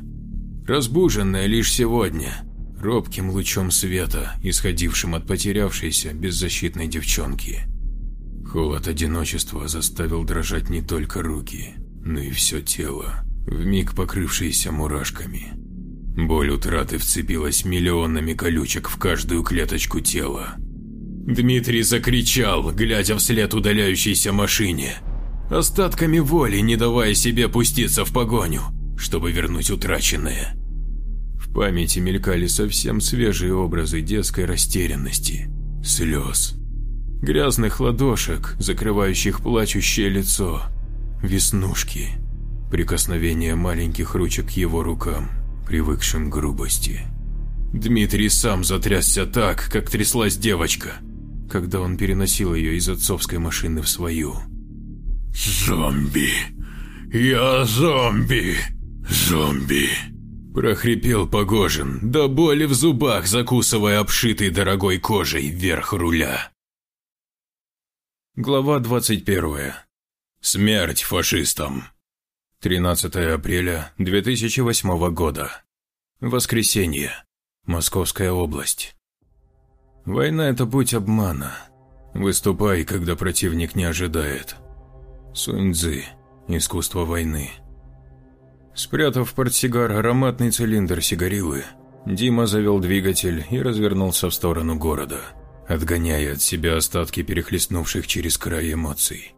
Разбуженное лишь сегодня, робким лучом света, исходившим от потерявшейся беззащитной девчонки. Холод одиночества заставил дрожать не только руки, но и все тело, вмиг покрывшееся мурашками. Боль утраты вцепилась миллионами колючек в каждую клеточку тела, Дмитрий закричал, глядя вслед удаляющейся машине, остатками воли не давая себе пуститься в погоню, чтобы вернуть утраченное. В памяти мелькали совсем свежие образы детской растерянности, слез, грязных ладошек, закрывающих плачущее лицо, веснушки, прикосновение маленьких ручек к его рукам, привыкшим к грубости. Дмитрий сам затрясся так, как тряслась девочка – когда он переносил ее из отцовской машины в свою. «Зомби! Я зомби! Зомби!» Прохрипел Погожин, до боли в зубах, закусывая обшитый дорогой кожей верх руля. Глава 21. Смерть фашистам. 13 апреля 2008 года. Воскресенье. Московская область. Война – это путь обмана. Выступай, когда противник не ожидает. Сунь-Цзы. Искусство войны. Спрятав в портсигар ароматный цилиндр сигарилы, Дима завел двигатель и развернулся в сторону города, отгоняя от себя остатки перехлестнувших через край эмоций.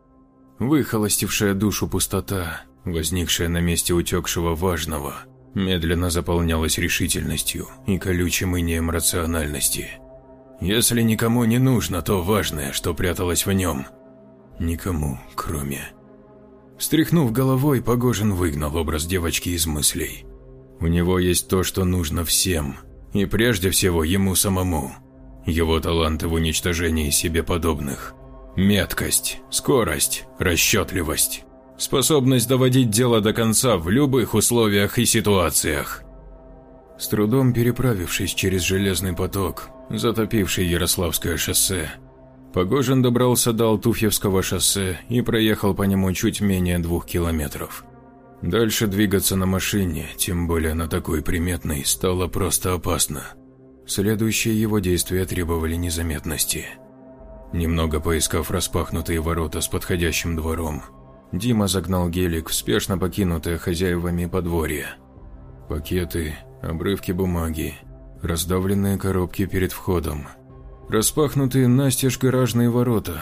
Выхолостившая душу пустота, возникшая на месте утекшего важного, медленно заполнялась решительностью и колючим инеем рациональности. Если никому не нужно то важное, что пряталось в нем, никому, кроме Встряхнув головой, Погожин выгнал образ девочки из мыслей. У него есть то, что нужно всем, и прежде всего ему самому. Его таланты в уничтожении себе подобных. Меткость, скорость, расчетливость. Способность доводить дело до конца в любых условиях и ситуациях. С трудом переправившись через железный поток, затопивший Ярославское шоссе, Погожин добрался до Алтуфьевского шоссе и проехал по нему чуть менее двух километров. Дальше двигаться на машине, тем более на такой приметной, стало просто опасно. Следующие его действия требовали незаметности. Немного поискав распахнутые ворота с подходящим двором, Дима загнал гелик в спешно покинутое хозяевами подворье. Пакеты, обрывки бумаги, раздавленные коробки перед входом – распахнутые настежь гаражные ворота.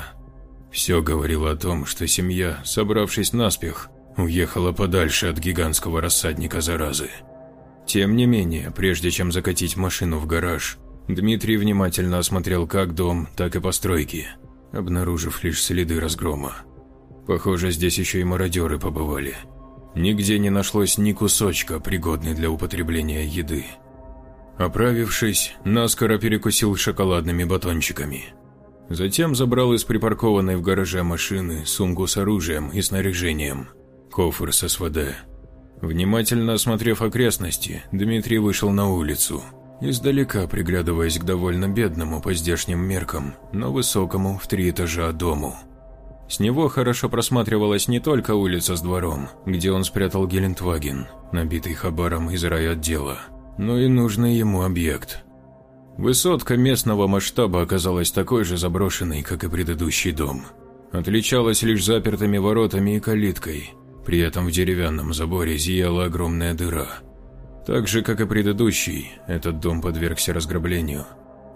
Все говорило о том, что семья, собравшись наспех, уехала подальше от гигантского рассадника заразы. Тем не менее, прежде чем закатить машину в гараж, Дмитрий внимательно осмотрел как дом, так и постройки, обнаружив лишь следы разгрома. Похоже, здесь еще и мародеры побывали. Нигде не нашлось ни кусочка, пригодной для употребления еды. Оправившись, наскоро перекусил шоколадными батончиками. Затем забрал из припаркованной в гараже машины сумку с оружием и снаряжением, кофр с СВД. Внимательно осмотрев окрестности, Дмитрий вышел на улицу, издалека приглядываясь к довольно бедному по здешним меркам, но высокому в три этажа дому. С него хорошо просматривалась не только улица с двором, где он спрятал Гелендваген, набитый хабаром из райотдела, но и нужный ему объект. Высотка местного масштаба оказалась такой же заброшенной, как и предыдущий дом. Отличалась лишь запертыми воротами и калиткой, при этом в деревянном заборе зияла огромная дыра. Так же, как и предыдущий, этот дом подвергся разграблению.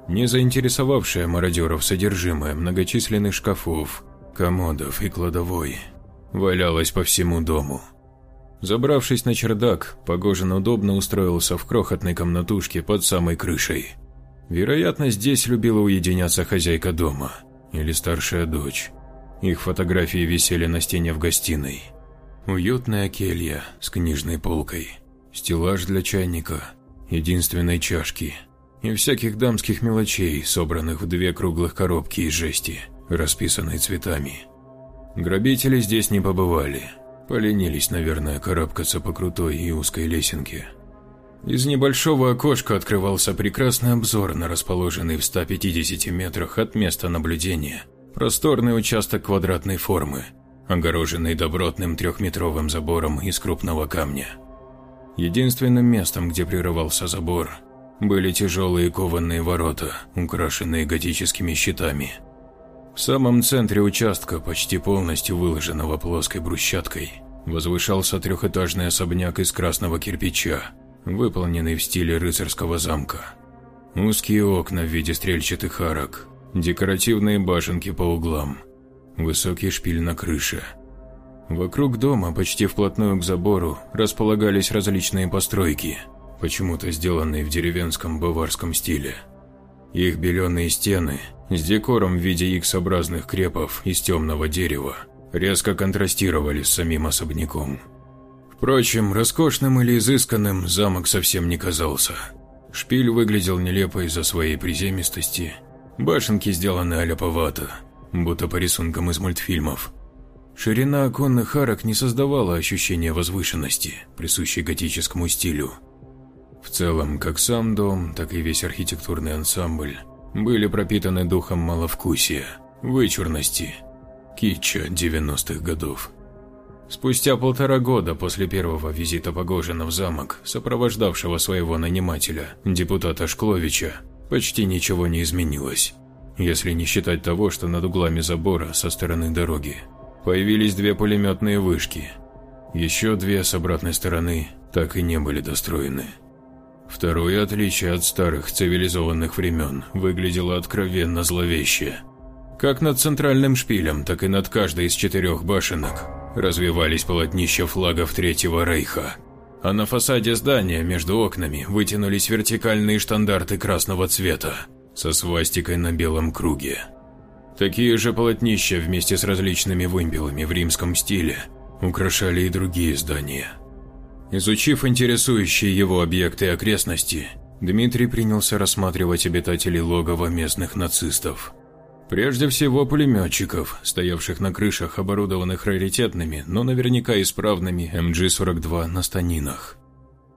Не заинтересовавшая мародеров содержимое многочисленных шкафов, комодов и кладовой валялось по всему дому. Забравшись на чердак, Погожин удобно устроился в крохотной комнатушке под самой крышей. Вероятно, здесь любила уединяться хозяйка дома или старшая дочь. Их фотографии висели на стене в гостиной. Уютная келья с книжной полкой, стеллаж для чайника, единственной чашки и всяких дамских мелочей, собранных в две круглых коробки из жести, расписанной цветами. Грабители здесь не побывали – Поленились, наверное, карабкаться по крутой и узкой лесенке. Из небольшого окошка открывался прекрасный обзор на расположенный в 150 метрах от места наблюдения просторный участок квадратной формы, огороженный добротным трехметровым забором из крупного камня. Единственным местом, где прерывался забор, были тяжелые кованые ворота, украшенные готическими щитами – в самом центре участка, почти полностью выложенного плоской брусчаткой, возвышался трехэтажный особняк из красного кирпича, выполненный в стиле рыцарского замка. Узкие окна в виде стрельчатых арок, декоративные башенки по углам, высокий шпиль на крыше. Вокруг дома, почти вплотную к забору, располагались различные постройки, почему-то сделанные в деревенском баварском стиле. Их беленые стены с декором в виде X-образных крепов из темного дерева резко контрастировали с самим особняком. Впрочем, роскошным или изысканным замок совсем не казался. Шпиль выглядел нелепо из-за своей приземистости, башенки сделаны аляповато, будто по рисункам из мультфильмов. Ширина оконных арок не создавала ощущения возвышенности, присущей готическому стилю. В целом, как сам дом, так и весь архитектурный ансамбль были пропитаны духом маловкусия, вычурности, китча 90-х годов. Спустя полтора года после первого визита Погожина в замок, сопровождавшего своего нанимателя, депутата Шкловича, почти ничего не изменилось, если не считать того, что над углами забора со стороны дороги появились две пулеметные вышки. Еще две с обратной стороны так и не были достроены. Второе отличие от старых цивилизованных времен выглядело откровенно зловеще. Как над центральным шпилем, так и над каждой из четырех башенок развивались полотнища флагов Третьего Рейха. А на фасаде здания между окнами вытянулись вертикальные штандарты красного цвета со свастикой на белом круге. Такие же полотнища вместе с различными вымпелами в римском стиле украшали и другие здания. Изучив интересующие его объекты и окрестности, Дмитрий принялся рассматривать обитателей логова местных нацистов. Прежде всего пулеметчиков, стоявших на крышах, оборудованных раритетными, но наверняка исправными МГ-42 на станинах.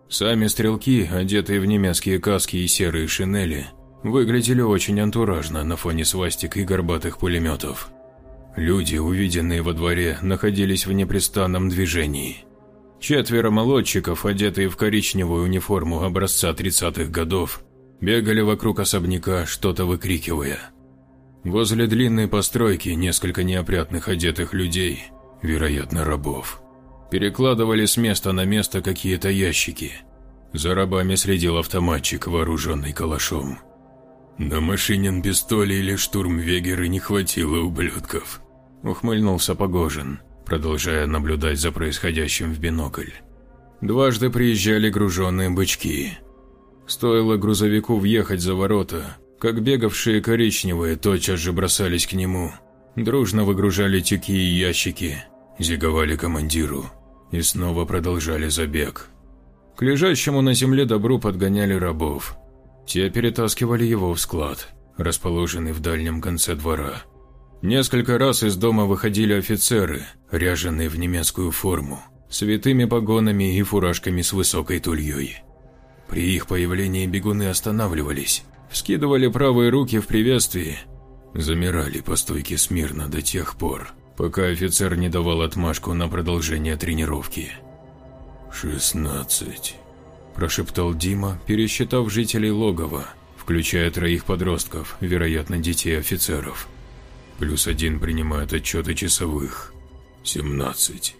Сами стрелки, одетые в немецкие каски и серые шинели, выглядели очень антуражно на фоне свастик и горбатых пулеметов. Люди, увиденные во дворе, находились в непрестанном движении. Четверо молодчиков, одетые в коричневую униформу образца 30-х годов, бегали вокруг особняка, что-то выкрикивая – Возле длинной постройки несколько неопрятных одетых людей, вероятно рабов, перекладывали с места на место какие-то ящики. За рабами следил автоматчик, вооруженный калашом. На машинин пистоли или штурмвегеры не хватило ублюдков. Ухмыльнулся Погожин, продолжая наблюдать за происходящим в бинокль. Дважды приезжали груженные бычки. Стоило грузовику въехать за ворота, как бегавшие коричневые тотчас же бросались к нему, дружно выгружали тюки и ящики, зиговали командиру и снова продолжали забег. К лежащему на земле добру подгоняли рабов. Те перетаскивали его в склад, расположенный в дальнем конце двора. Несколько раз из дома выходили офицеры, ряженные в немецкую форму, с погонами и фуражками с высокой тульей. При их появлении бегуны останавливались, вскидывали правые руки в приветствии, замирали по стойке смирно до тех пор, пока офицер не давал отмашку на продолжение тренировки. «Шестнадцать», – прошептал Дима, пересчитав жителей логова, включая троих подростков, вероятно, детей офицеров. Плюс один принимает отчеты часовых. Семнадцать.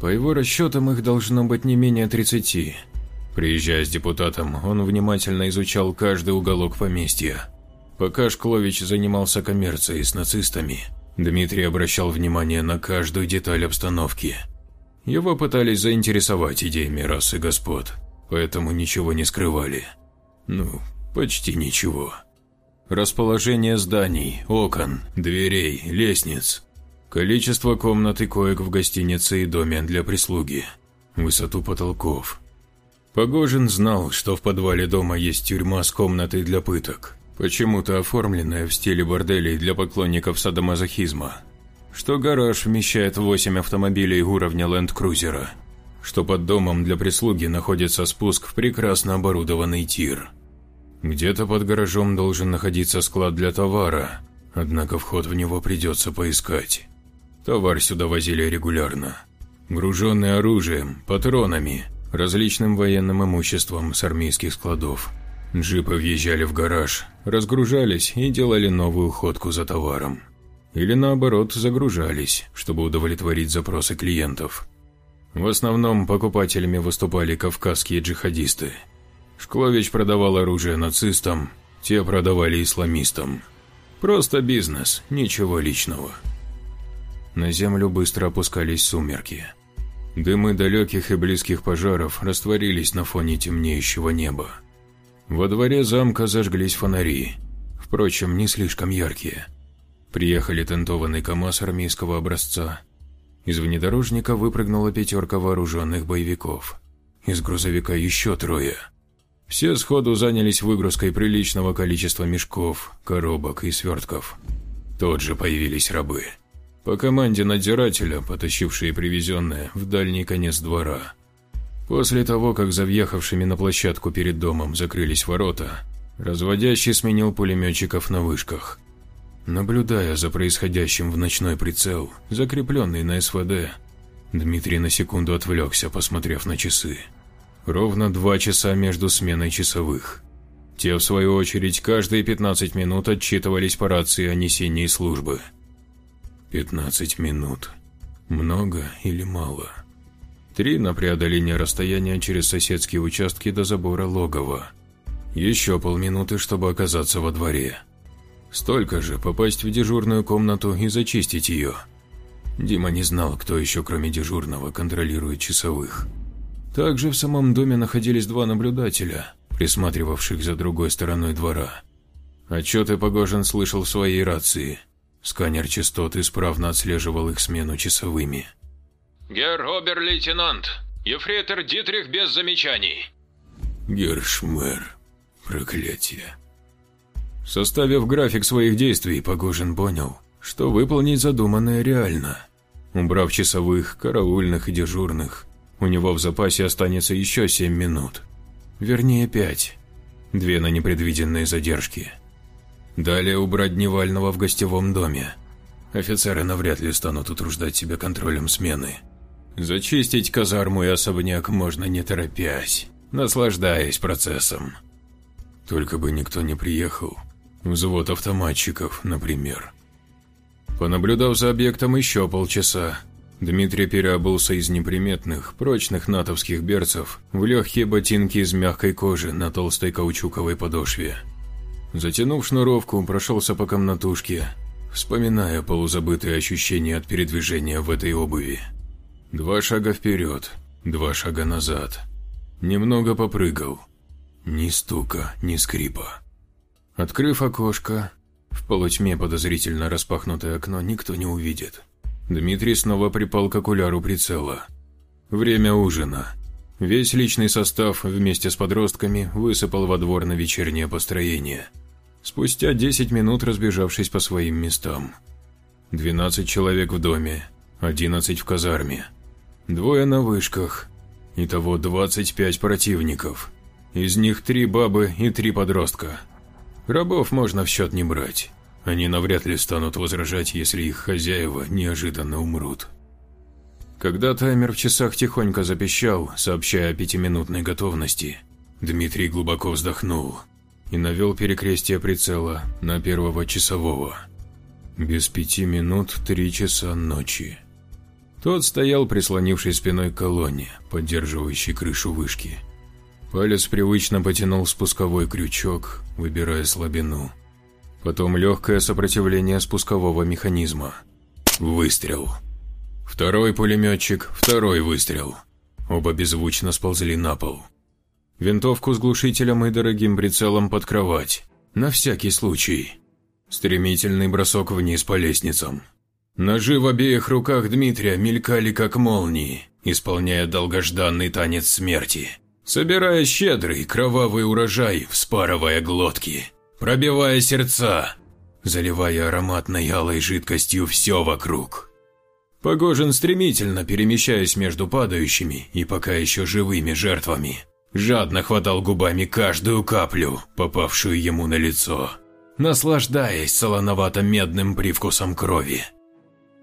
По его расчетам их должно быть не менее тридцати. Приезжая с депутатом, он внимательно изучал каждый уголок поместья. Пока Шклович занимался коммерцией с нацистами, Дмитрий обращал внимание на каждую деталь обстановки. Его пытались заинтересовать идеями расы господ, поэтому ничего не скрывали. Ну, почти ничего. Расположение зданий, окон, дверей, лестниц, количество комнат и коек в гостинице и доме для прислуги, высоту потолков – Погожин знал, что в подвале дома есть тюрьма с комнатой для пыток, почему-то оформленная в стиле борделей для поклонников садомазохизма, что гараж вмещает 8 автомобилей уровня ленд-крузера, что под домом для прислуги находится спуск в прекрасно оборудованный тир. Где-то под гаражом должен находиться склад для товара, однако вход в него придется поискать. Товар сюда возили регулярно, груженный оружием, патронами – различным военным имуществом с армейских складов. Джипы въезжали в гараж, разгружались и делали новую ходку за товаром. Или наоборот, загружались, чтобы удовлетворить запросы клиентов. В основном покупателями выступали кавказские джихадисты. Шклович продавал оружие нацистам, те продавали исламистам. Просто бизнес, ничего личного. На землю быстро опускались сумерки. Дымы далеких и близких пожаров растворились на фоне темнеющего неба. Во дворе замка зажглись фонари, впрочем, не слишком яркие. Приехали тентованный КАМАЗ армейского образца. Из внедорожника выпрыгнула пятерка вооруженных боевиков. Из грузовика еще трое. Все сходу занялись выгрузкой приличного количества мешков, коробок и свертков. Тут же появились рабы. По команде надзирателя, потащившие привезенное в дальний конец двора. После того, как за въехавшими на площадку перед домом закрылись ворота, разводящий сменил пулеметчиков на вышках. Наблюдая за происходящим в ночной прицел, закрепленный на СВД, Дмитрий на секунду отвлекся, посмотрев на часы. Ровно два часа между сменой часовых. Те, в свою очередь, каждые 15 минут отчитывались по рации о несении службы. 15 минут. Много или мало? Три на преодоление расстояния через соседские участки до забора логова. Еще полминуты, чтобы оказаться во дворе. Столько же попасть в дежурную комнату и зачистить ее. Дима не знал, кто еще, кроме дежурного, контролирует часовых. Также в самом доме находились два наблюдателя, присматривавших за другой стороной двора. Отчеты Погожин слышал в своей рации. Сканер частот исправно отслеживал их смену часовыми. «Герр обер-лейтенант, ефрейтор Дитрих без замечаний». «Гершмер, проклятие». Составив график своих действий, Погожин понял, что выполнить задуманное реально. Убрав часовых, караульных и дежурных, у него в запасе останется еще 7 минут. Вернее, 5. Две на непредвиденные задержки. Далее убрать Дневального в гостевом доме. Офицеры навряд ли станут утруждать себя контролем смены. Зачистить казарму и особняк можно не торопясь, наслаждаясь процессом. Только бы никто не приехал. Взвод автоматчиков, например. Понаблюдав за объектом еще полчаса, Дмитрий переобулся из неприметных, прочных натовских берцев в легкие ботинки из мягкой кожи на толстой каучуковой подошве. Затянув шнуровку, прошелся по комнатушке, вспоминая полузабытые ощущения от передвижения в этой обуви. Два шага вперед, два шага назад. Немного попрыгал. Ни стука, ни скрипа. Открыв окошко, в полутьме подозрительно распахнутое окно никто не увидит. Дмитрий снова припал к окуляру прицела. Время ужина. Весь личный состав вместе с подростками высыпал во двор на вечернее построение. Спустя 10 минут разбежавшись по своим местам. 12 человек в доме, 11 в казарме. Двое на вышках. Итого 25 противников. Из них три бабы и три подростка. Рабов можно в счет не брать. Они навряд ли станут возражать, если их хозяева неожиданно умрут. Когда таймер в часах тихонько запищал, сообщая о пятиминутной готовности, Дмитрий глубоко вздохнул и навел перекрестие прицела на первого часового. Без пяти минут три часа ночи. Тот стоял, прислонившись спиной к колонне, поддерживающей крышу вышки. Палец привычно потянул спусковой крючок, выбирая слабину. Потом легкое сопротивление спускового механизма. Выстрел. Второй пулеметчик, второй выстрел. Оба беззвучно сползли на пол. Винтовку с глушителем и дорогим прицелом под кровать. На всякий случай. Стремительный бросок вниз по лестницам. Ножи в обеих руках Дмитрия мелькали как молнии, исполняя долгожданный танец смерти собирая щедрый кровавый урожай, вспарывая глотки, пробивая сердца, заливая ароматной алой жидкостью все вокруг. Погожин стремительно перемещаясь между падающими и пока еще живыми жертвами, жадно хватал губами каждую каплю, попавшую ему на лицо, наслаждаясь солоновато-медным привкусом крови.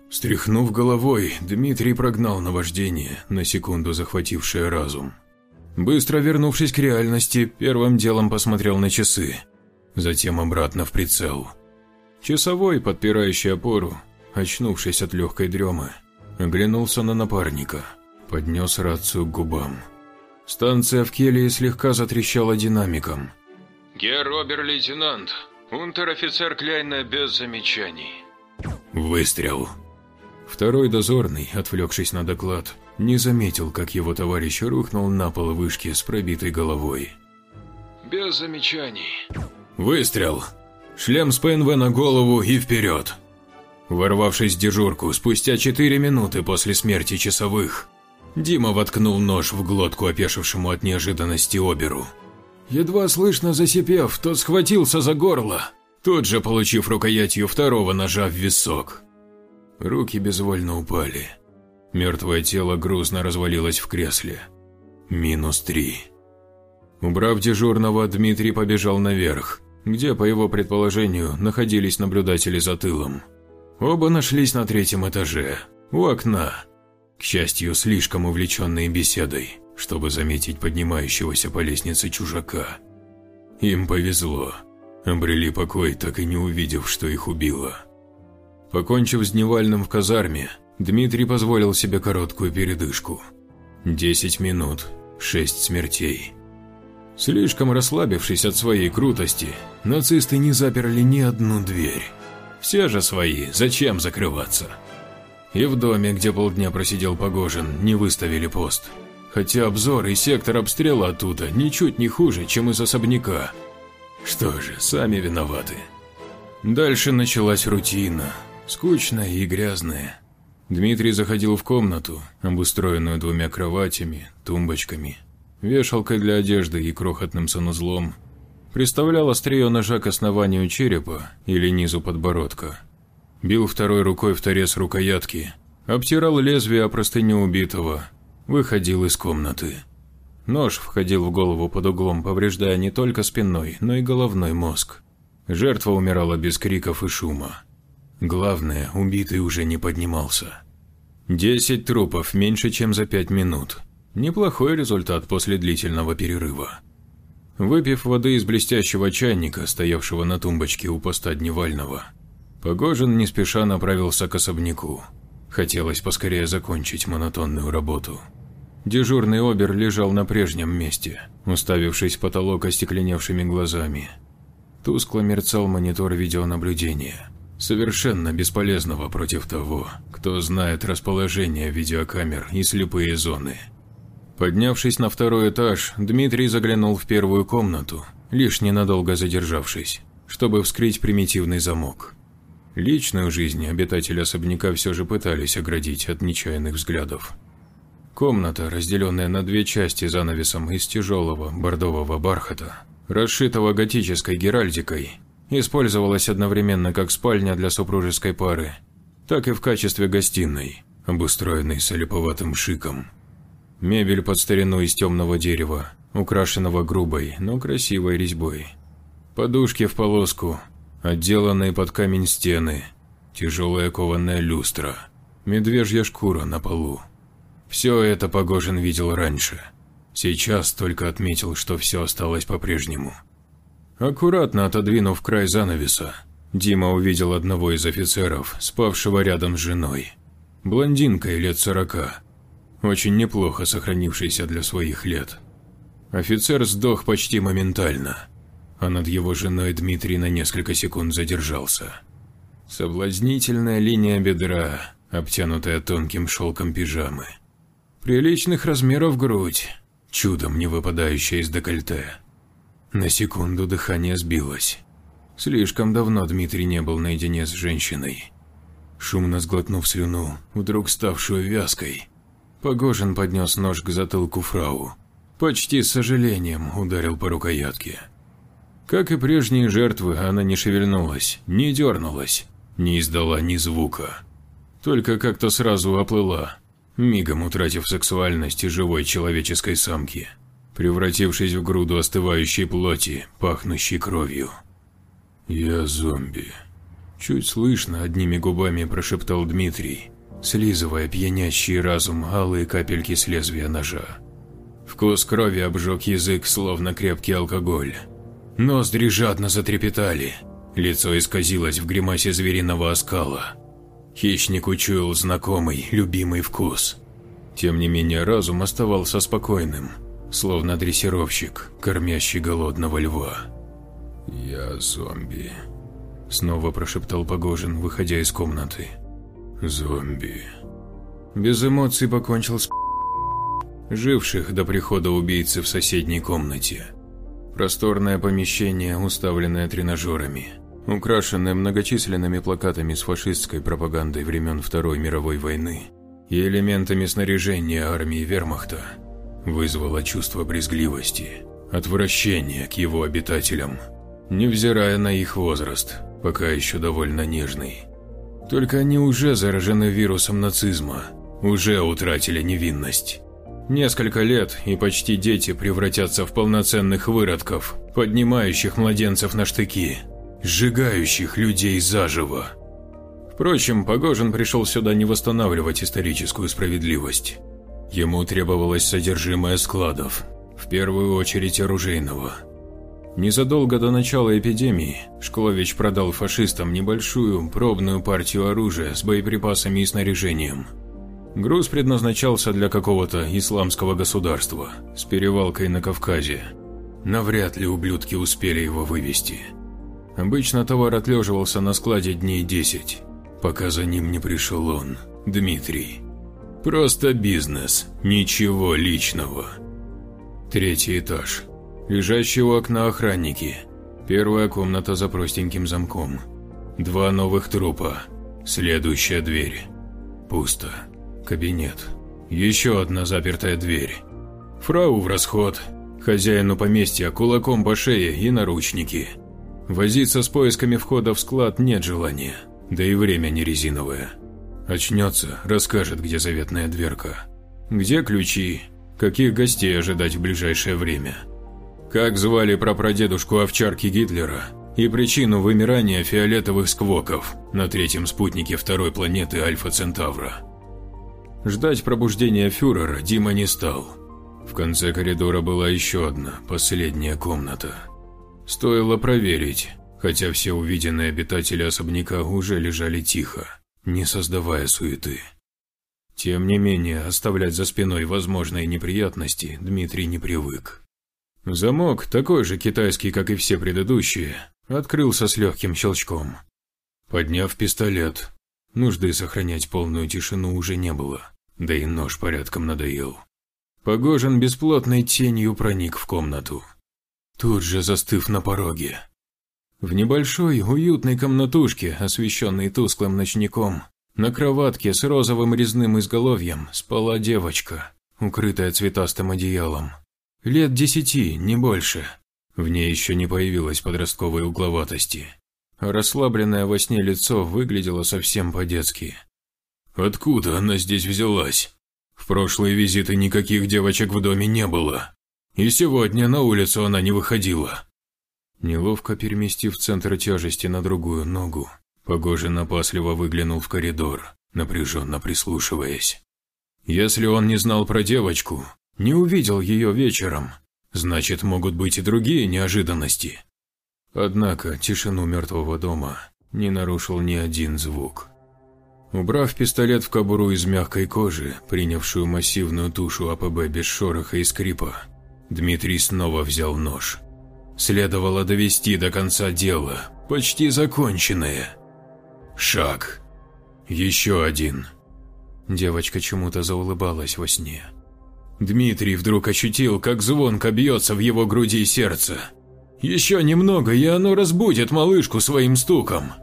Стряхнув головой, Дмитрий прогнал наваждение, на секунду захватившее разум. Быстро вернувшись к реальности, первым делом посмотрел на часы, затем обратно в прицел. Часовой, подпирающий опору, очнувшись от легкой дремы, оглянулся на напарника, поднес рацию к губам. Станция в келье слегка затрещала динамиком. «Герр обер-лейтенант, унтер-офицер Кляйна без замечаний». Выстрел. Второй дозорный, отвлекшись на доклад, не заметил, как его товарищ рухнул на пол вышки с пробитой головой. «Без замечаний». «Выстрел! Шлем с ПНВ на голову и вперед!» Ворвавшись в дежурку, спустя четыре минуты после смерти часовых, Дима воткнул нож в глотку опешившему от неожиданности оберу. Едва слышно засипев, тот схватился за горло, тут же получив рукоятью второго ножа в висок. Руки безвольно упали. Мертвое тело грузно развалилось в кресле. Минус три. Убрав дежурного, Дмитрий побежал наверх, где, по его предположению, находились наблюдатели за тылом. Оба нашлись на третьем этаже, у окна. К счастью, слишком увлеченные беседой, чтобы заметить поднимающегося по лестнице чужака. Им повезло. Обрели покой, так и не увидев, что их убило. Покончив с Дневальным в казарме, Дмитрий позволил себе короткую передышку. Десять минут, шесть смертей. Слишком расслабившись от своей крутости, нацисты не заперли ни одну дверь. Все же свои, зачем закрываться? И в доме, где полдня просидел Погожин, не выставили пост. Хотя обзор и сектор обстрела оттуда ничуть не хуже, чем из особняка. Что же, сами виноваты. Дальше началась рутина, скучная и грязная. Дмитрий заходил в комнату, обустроенную двумя кроватями, тумбочками, вешалкой для одежды и крохотным санузлом. Приставлял острие ножа к основанию черепа или низу подбородка. Бил второй рукой в торец рукоятки, обтирал лезвие о простыню убитого, выходил из комнаты. Нож входил в голову под углом, повреждая не только спинной, но и головной мозг. Жертва умирала без криков и шума. Главное, убитый уже не поднимался. Десять трупов меньше, чем за пять минут. Неплохой результат после длительного перерыва. Выпив воды из блестящего чайника, стоявшего на тумбочке у поста Дневального, Погожин не спеша направился к особняку. Хотелось поскорее закончить монотонную работу. Дежурный обер лежал на прежнем месте, уставившись в потолок остекленевшими глазами. Тускло мерцал монитор видеонаблюдения совершенно бесполезного против того, кто знает расположение видеокамер и слепые зоны. Поднявшись на второй этаж, Дмитрий заглянул в первую комнату, лишь ненадолго задержавшись, чтобы вскрыть примитивный замок. Личную жизнь обитатели особняка все же пытались оградить от нечаянных взглядов. Комната, разделенная на две части занавесом из тяжелого бордового бархата, расшитого готической геральдикой, использовалась одновременно как спальня для супружеской пары, так и в качестве гостиной, обустроенной солиповатым шиком. Мебель под старину из темного дерева, украшенного грубой, но красивой резьбой. Подушки в полоску, отделанные под камень стены, тяжелая кованая люстра, медвежья шкура на полу. Все это Погожин видел раньше. Сейчас только отметил, что все осталось по-прежнему. Аккуратно отодвинув край занавеса, Дима увидел одного из офицеров, спавшего рядом с женой. Блондинкой лет сорока, очень неплохо сохранившейся для своих лет. Офицер сдох почти моментально, а над его женой Дмитрий на несколько секунд задержался. Соблазнительная линия бедра, обтянутая тонким шелком пижамы. Приличных размеров грудь, чудом не выпадающая из декольте. На секунду дыхание сбилось. Слишком давно Дмитрий не был наедине с женщиной. Шумно сглотнув слюну, вдруг ставшую вязкой, Погожин поднес нож к затылку фрау. Почти с сожалением ударил по рукоятке. Как и прежние жертвы, она не шевельнулась, не дернулась, не издала ни звука. Только как-то сразу оплыла, мигом утратив сексуальность живой человеческой самки превратившись в груду остывающей плоти, пахнущей кровью. «Я зомби», – чуть слышно одними губами прошептал Дмитрий, слизывая пьянящий разум алые капельки с лезвия ножа. Вкус крови обжег язык, словно крепкий алкоголь. Ноздри жадно затрепетали, лицо исказилось в гримасе звериного оскала. Хищник учуял знакомый, любимый вкус. Тем не менее разум оставался спокойным – словно дрессировщик, кормящий голодного льва. «Я зомби», – снова прошептал Погожин, выходя из комнаты. «Зомби». Без эмоций покончил с живших до прихода убийцы в соседней комнате. Просторное помещение, уставленное тренажерами, украшенное многочисленными плакатами с фашистской пропагандой времен Второй мировой войны и элементами снаряжения армии вермахта – вызвало чувство брезгливости, отвращения к его обитателям, невзирая на их возраст, пока еще довольно нежный. Только они уже заражены вирусом нацизма, уже утратили невинность. Несколько лет, и почти дети превратятся в полноценных выродков, поднимающих младенцев на штыки, сжигающих людей заживо. Впрочем, Погожин пришел сюда не восстанавливать историческую справедливость. Ему требовалось содержимое складов, в первую очередь оружейного. Незадолго до начала эпидемии Шклович продал фашистам небольшую пробную партию оружия с боеприпасами и снаряжением. Груз предназначался для какого-то исламского государства с перевалкой на Кавказе. Навряд ли ублюдки успели его вывести. Обычно товар отлеживался на складе дней 10, пока за ним не пришел он, Дмитрий. Просто бизнес, ничего личного. Третий этаж. Лежащие у окна охранники. Первая комната за простеньким замком. Два новых трупа. Следующая дверь. Пусто. Кабинет. Еще одна запертая дверь. Фрау в расход. Хозяину поместья кулаком по шее и наручники. Возиться с поисками входа в склад нет желания, да и время не резиновое. Очнется, расскажет, где заветная дверка. Где ключи, каких гостей ожидать в ближайшее время. Как звали прапрадедушку овчарки Гитлера и причину вымирания фиолетовых сквоков на третьем спутнике второй планеты Альфа Центавра. Ждать пробуждения фюрера Дима не стал. В конце коридора была еще одна, последняя комната. Стоило проверить, хотя все увиденные обитатели особняка уже лежали тихо, не создавая суеты. Тем не менее, оставлять за спиной возможные неприятности Дмитрий не привык. Замок, такой же китайский, как и все предыдущие, открылся с легким щелчком. Подняв пистолет, нужды сохранять полную тишину уже не было, да и нож порядком надоел. Погожин бесплотной тенью проник в комнату тут же застыв на пороге. В небольшой, уютной комнатушке, освещенной тусклым ночником, на кроватке с розовым резным изголовьем спала девочка, укрытая цветастым одеялом. Лет десяти, не больше. В ней еще не появилось подростковой угловатости. расслабленное во сне лицо выглядело совсем по-детски. Откуда она здесь взялась? В прошлые визиты никаких девочек в доме не было. И сегодня на улицу она не выходила. Неловко переместив центр тяжести на другую ногу, Погожин опасливо выглянул в коридор, напряженно прислушиваясь. Если он не знал про девочку, не увидел ее вечером, значит, могут быть и другие неожиданности. Однако тишину мертвого дома не нарушил ни один звук. Убрав пистолет в кобуру из мягкой кожи, принявшую массивную тушу АПБ без шороха и скрипа, Дмитрий снова взял нож. Следовало довести до конца дело, почти законченное. Шаг. Еще один. Девочка чему-то заулыбалась во сне. Дмитрий вдруг ощутил, как звонко бьется в его груди сердце. Еще немного, и оно разбудит малышку своим стуком.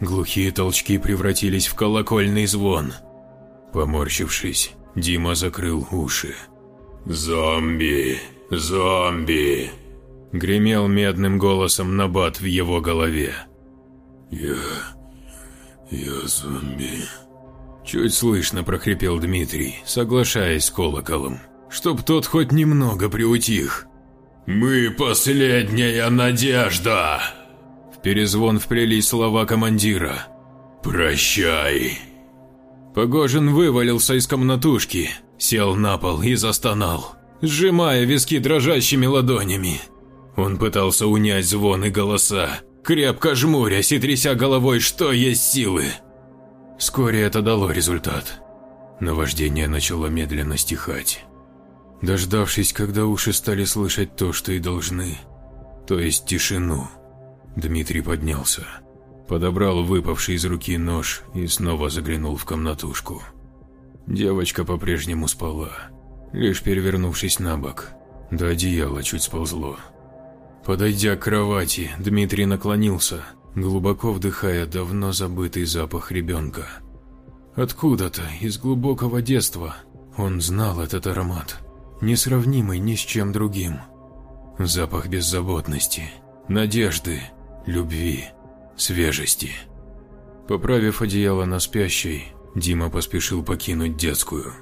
Глухие толчки превратились в колокольный звон. Поморщившись, Дима закрыл уши. «Зомби!» «Зомби!» – гремел медным голосом Набат в его голове. «Я... я зомби...» Чуть слышно прохрипел Дмитрий, соглашаясь с колоколом, чтоб тот хоть немного приутих. «Мы последняя надежда!» В перезвон вплелись слова командира. «Прощай!» Погожин вывалился из комнатушки, сел на пол и застонал сжимая виски дрожащими ладонями. Он пытался унять звон и голоса, крепко жмурясь и тряся головой, что есть силы. Вскоре это дало результат. Наваждение начало медленно стихать. Дождавшись, когда уши стали слышать то, что и должны, то есть тишину, Дмитрий поднялся, подобрал выпавший из руки нож и снова заглянул в комнатушку. Девочка по-прежнему спала лишь перевернувшись на бок. До одеяла чуть сползло. Подойдя к кровати, Дмитрий наклонился, глубоко вдыхая давно забытый запах ребенка. Откуда-то, из глубокого детства, он знал этот аромат, несравнимый ни с чем другим. Запах беззаботности, надежды, любви, свежести. Поправив одеяло на спящей, Дима поспешил покинуть детскую.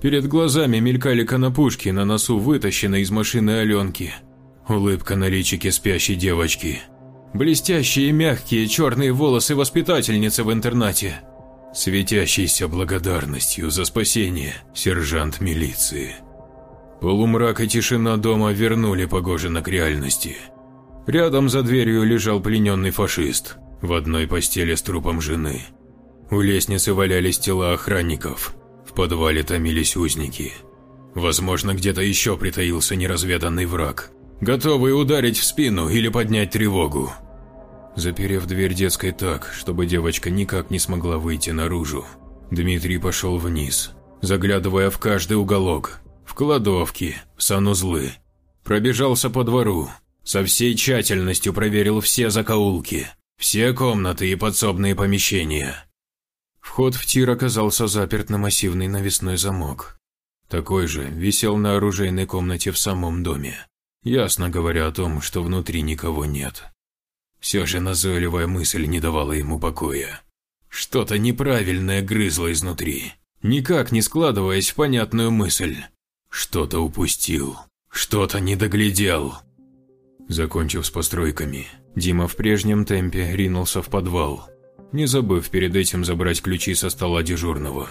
Перед глазами мелькали конопушки на носу вытащенной из машины Аленки. Улыбка на личике спящей девочки. Блестящие мягкие черные волосы воспитательницы в интернате. Светящийся благодарностью за спасение сержант милиции. Полумрак и тишина дома вернули Погожина к реальности. Рядом за дверью лежал плененный фашист, в одной постели с трупом жены. У лестницы валялись тела охранников, в подвале томились узники. Возможно, где-то еще притаился неразведанный враг, готовый ударить в спину или поднять тревогу. Заперев дверь детской так, чтобы девочка никак не смогла выйти наружу, Дмитрий пошел вниз, заглядывая в каждый уголок, в кладовки, в санузлы. Пробежался по двору, со всей тщательностью проверил все закоулки, все комнаты и подсобные помещения. Вход в тир оказался заперт на массивный навесной замок. Такой же висел на оружейной комнате в самом доме, ясно говоря о том, что внутри никого нет. Все же назойливая мысль не давала ему покоя. Что-то неправильное грызло изнутри, никак не складываясь в понятную мысль. Что-то упустил, что-то не доглядел. Закончив с постройками, Дима в прежнем темпе ринулся в подвал, не забыв перед этим забрать ключи со стола дежурного.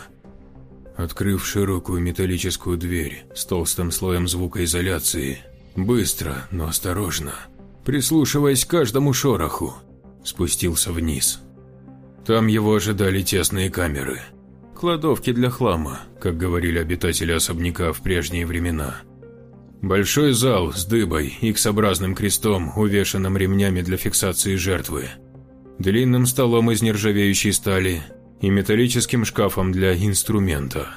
Открыв широкую металлическую дверь с толстым слоем звукоизоляции, быстро, но осторожно, прислушиваясь к каждому шороху, спустился вниз. Там его ожидали тесные камеры. Кладовки для хлама, как говорили обитатели особняка в прежние времена. Большой зал с дыбой, икс-образным крестом, увешанным ремнями для фиксации жертвы, длинным столом из нержавеющей стали и металлическим шкафом для инструмента.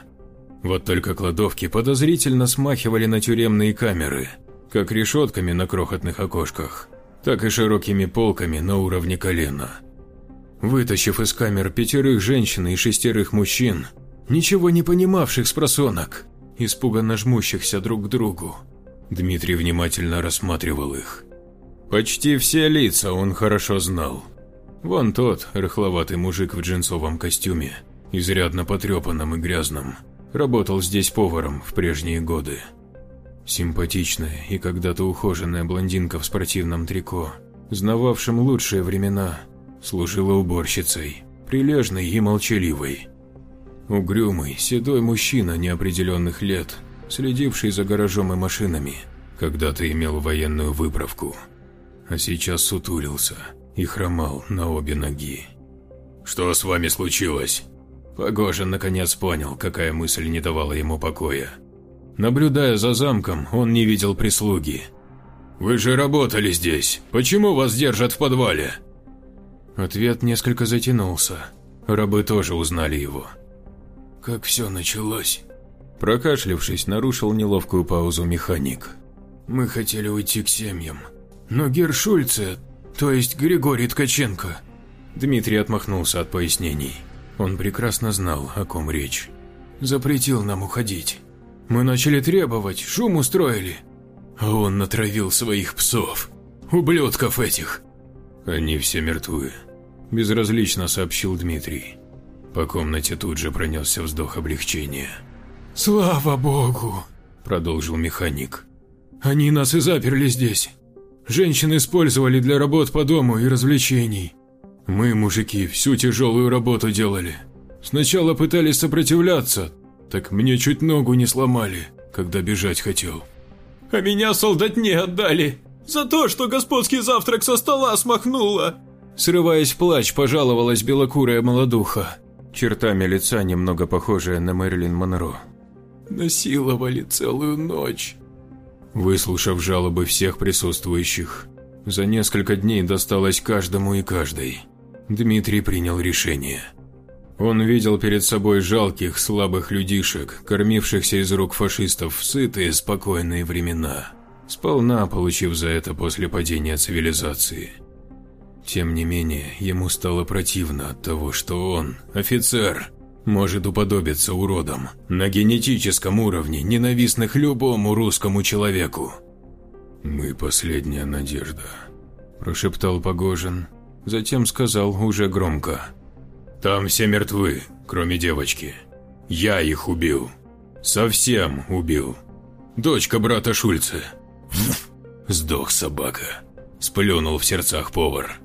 Вот только кладовки подозрительно смахивали на тюремные камеры, как решетками на крохотных окошках, так и широкими полками на уровне колена. Вытащив из камер пятерых женщин и шестерых мужчин, ничего не понимавших с просонок, испуганно жмущихся друг к другу, Дмитрий внимательно рассматривал их. Почти все лица он хорошо знал. Вон тот, рыхловатый мужик в джинсовом костюме, изрядно потрепанном и грязном, работал здесь поваром в прежние годы. Симпатичная и когда-то ухоженная блондинка в спортивном трико, знававшим лучшие времена, служила уборщицей, прилежной и молчаливой. Угрюмый, седой мужчина неопределенных лет – следивший за гаражом и машинами, когда-то имел военную выправку, а сейчас сутулился и хромал на обе ноги. «Что с вами случилось?» Погожин наконец понял, какая мысль не давала ему покоя. Наблюдая за замком, он не видел прислуги. «Вы же работали здесь. Почему вас держат в подвале?» Ответ несколько затянулся. Рабы тоже узнали его. «Как все началось?» Прокашлившись, нарушил неловкую паузу механик. «Мы хотели уйти к семьям, но Гершульце, то есть Григорий Ткаченко...» Дмитрий отмахнулся от пояснений. Он прекрасно знал, о ком речь. «Запретил нам уходить. Мы начали требовать, шум устроили. А он натравил своих псов. Ублюдков этих!» «Они все мертвы», – безразлично сообщил Дмитрий. По комнате тут же пронесся вздох облегчения. «Слава богу!» – продолжил механик. «Они нас и заперли здесь. Женщин использовали для работ по дому и развлечений. Мы, мужики, всю тяжелую работу делали. Сначала пытались сопротивляться, так мне чуть ногу не сломали, когда бежать хотел. А меня солдатне отдали, за то, что господский завтрак со стола смахнула!» Срываясь в плач, пожаловалась белокурая молодуха, чертами лица немного похожая на Мэрилин Монро. Насиловали целую ночь. Выслушав жалобы всех присутствующих, за несколько дней досталось каждому и каждой. Дмитрий принял решение. Он видел перед собой жалких, слабых людишек, кормившихся из рук фашистов в сытые, спокойные времена, сполна получив за это после падения цивилизации. Тем не менее, ему стало противно от того, что он, офицер, может уподобиться уродам на генетическом уровне, ненавистных любому русскому человеку. «Мы последняя надежда», – прошептал Погожин, затем сказал уже громко. «Там все мертвы, кроме девочки. Я их убил». Совсем убил. Дочка брата Шульца. Сдох собака. Сплюнул в сердцах повар.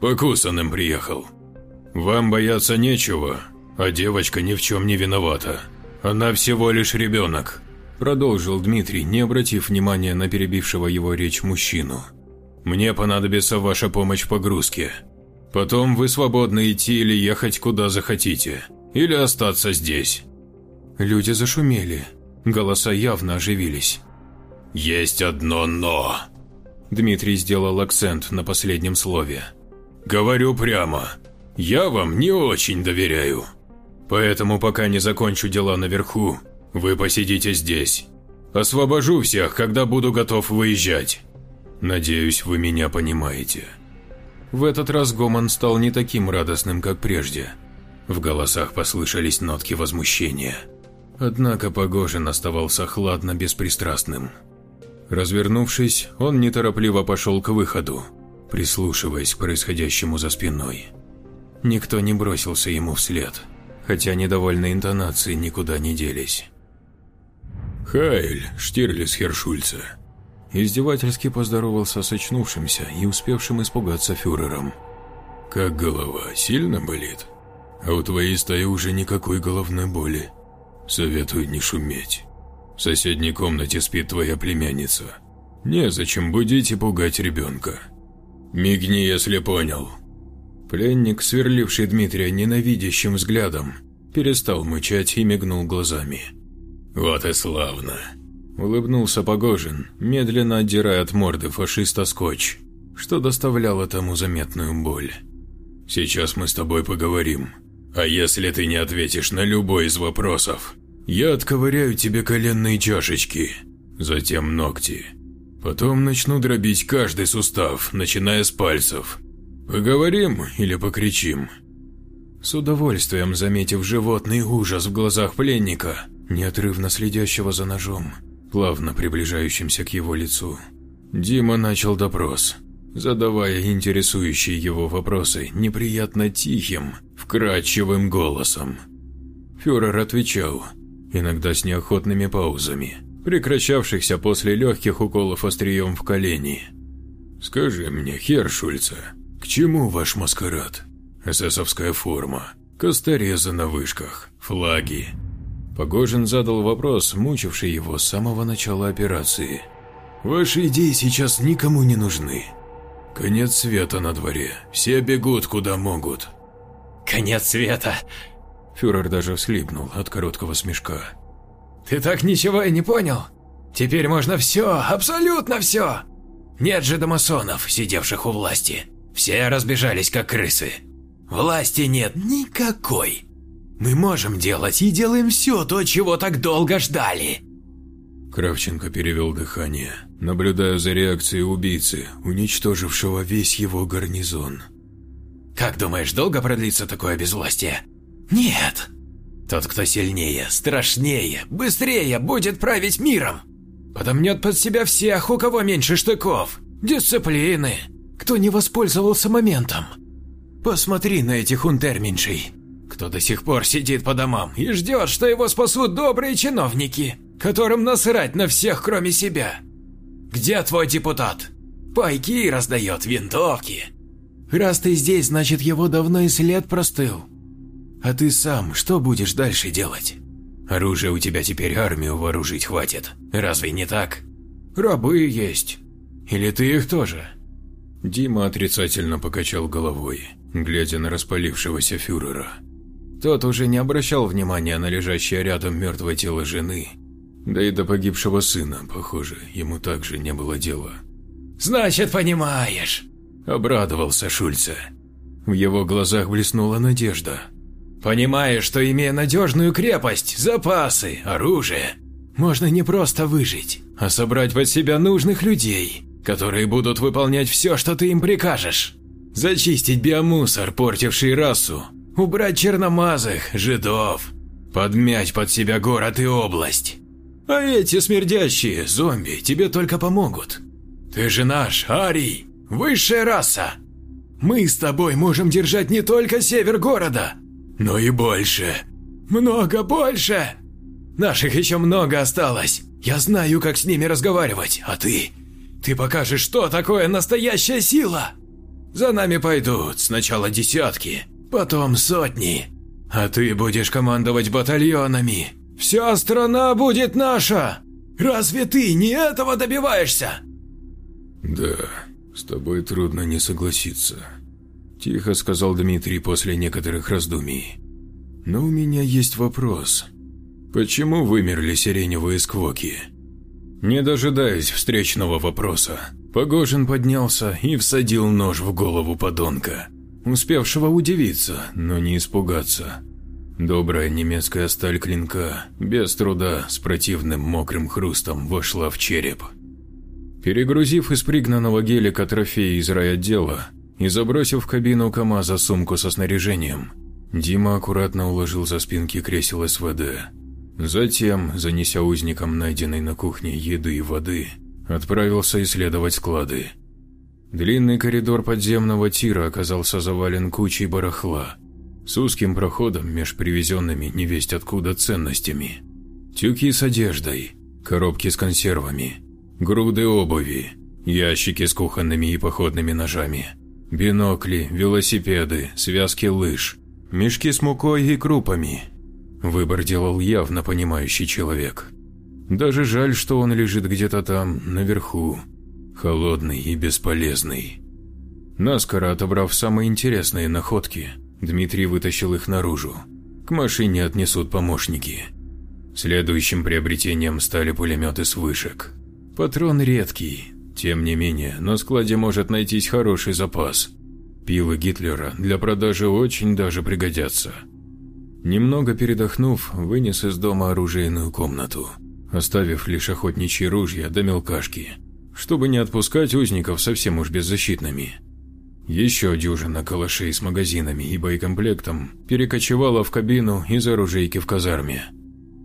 Покусанным приехал. Вам бояться нечего, а девочка ни в чем не виновата. Она всего лишь ребенок. Продолжил Дмитрий, не обратив внимания на перебившего его речь мужчину. «Мне понадобится ваша помощь в погрузке. Потом вы свободны идти или ехать куда захотите, или остаться здесь». Люди зашумели, голоса явно оживились. «Есть одно «но». Дмитрий сделал акцент на последнем слове. «Говорю прямо, я вам не очень доверяю. Поэтому пока не закончу дела наверху, вы посидите здесь. Освобожу всех, когда буду готов выезжать. Надеюсь, вы меня понимаете. В этот раз гомон стал не таким радостным, как прежде. В голосах послышались нотки возмущения. Однако Погожин оставался хладно беспристрастным. Развернувшись, он неторопливо пошел к выходу, прислушиваясь к происходящему за спиной. Никто не бросился ему вслед, хотя недовольные интонации никуда не делись. «Хайль, Штирлиц Хершульца!» Издевательски поздоровался с очнувшимся и успевшим испугаться фюрером. «Как голова, сильно болит? А у твоей стаи уже никакой головной боли. Советую не шуметь. В соседней комнате спит твоя племянница. Незачем будить и пугать ребенка. Мигни, если понял». Пленник, сверливший Дмитрия ненавидящим взглядом, перестал мычать и мигнул глазами. «Вот и славно!» Улыбнулся Погожин, медленно отдирая от морды фашиста скотч, что доставляло тому заметную боль. «Сейчас мы с тобой поговорим. А если ты не ответишь на любой из вопросов, я отковыряю тебе коленные чашечки, затем ногти. Потом начну дробить каждый сустав, начиная с пальцев. Поговорим или покричим?» С удовольствием заметив животный ужас в глазах пленника, неотрывно следящего за ножом, плавно приближающимся к его лицу. Дима начал допрос, задавая интересующие его вопросы неприятно тихим, вкрадчивым голосом. Фюрер отвечал, иногда с неохотными паузами, прекращавшихся после легких уколов острием в колени. «Скажи мне, Хершульца, к чему ваш маскарад? Эсэсовская форма, косторезы на вышках, флаги, Погожин задал вопрос, мучивший его с самого начала операции. «Ваши идеи сейчас никому не нужны. Конец света на дворе, все бегут куда могут». «Конец света?» Фюрер даже всхлипнул от короткого смешка. «Ты так ничего и не понял? Теперь можно все, абсолютно все. Нет же домасонов, сидевших у власти. Все разбежались как крысы. Власти нет никакой. Мы можем делать и делаем все то, чего так долго ждали. Кравченко перевел дыхание, наблюдая за реакцией убийцы, уничтожившего весь его гарнизон. Как думаешь, долго продлится такое безвластие? Нет. Тот, кто сильнее, страшнее, быстрее будет править миром. Подомнет под себя всех, у кого меньше штыков, дисциплины, кто не воспользовался моментом. Посмотри на этих унтерменьшей кто до сих пор сидит по домам и ждет, что его спасут добрые чиновники, которым насрать на всех, кроме себя. Где твой депутат? Пайки раздает, винтовки. Раз ты здесь, значит его давно и след простыл. А ты сам что будешь дальше делать? Оружия у тебя теперь армию вооружить хватит, разве не так? Рабы есть. Или ты их тоже? Дима отрицательно покачал головой, глядя на распалившегося фюрера. Тот уже не обращал внимания на лежащее рядом мертвое тело жены, да и до погибшего сына, похоже, ему также не было дела. «Значит, понимаешь», – обрадовался Шульце. В его глазах блеснула надежда. «Понимаешь, что имея надежную крепость, запасы, оружие, можно не просто выжить, а собрать под себя нужных людей, которые будут выполнять все, что ты им прикажешь. Зачистить биомусор, портивший расу, убрать черномазых, жидов, подмять под себя город и область. А эти смердящие зомби тебе только помогут. Ты же наш, Арий, высшая раса. Мы с тобой можем держать не только север города, но и больше. Много больше. Наших еще много осталось. Я знаю, как с ними разговаривать, а ты? Ты покажешь, что такое настоящая сила. За нами пойдут сначала десятки, потом сотни. А ты будешь командовать батальонами. Вся страна будет наша. Разве ты не этого добиваешься? Да, с тобой трудно не согласиться. Тихо сказал Дмитрий после некоторых раздумий. Но у меня есть вопрос. Почему вымерли сиреневые сквоки? Не дожидаясь встречного вопроса, Погожин поднялся и всадил нож в голову подонка, успевшего удивиться, но не испугаться. Добрая немецкая сталь клинка без труда с противным мокрым хрустом вошла в череп. Перегрузив из пригнанного гелика трофеи из райотдела и забросив в кабину КамАЗа сумку со снаряжением, Дима аккуратно уложил за спинки кресел СВД. Затем, занеся узникам найденной на кухне еды и воды, отправился исследовать склады. Длинный коридор подземного тира оказался завален кучей барахла, с узким проходом меж привезенными невесть откуда ценностями. Тюки с одеждой, коробки с консервами, груды обуви, ящики с кухонными и походными ножами, бинокли, велосипеды, связки лыж, мешки с мукой и крупами. Выбор делал явно понимающий человек. Даже жаль, что он лежит где-то там, наверху, холодный и бесполезный. Наскоро отобрав самые интересные находки, Дмитрий вытащил их наружу. К машине отнесут помощники. Следующим приобретением стали пулеметы с вышек. Патрон редкий, тем не менее, на складе может найтись хороший запас. Пилы Гитлера для продажи очень даже пригодятся. Немного передохнув, вынес из дома оружейную комнату оставив лишь охотничьи ружья до мелкашки, чтобы не отпускать узников совсем уж беззащитными. Еще дюжина калашей с магазинами и боекомплектом перекочевала в кабину из оружейки в казарме.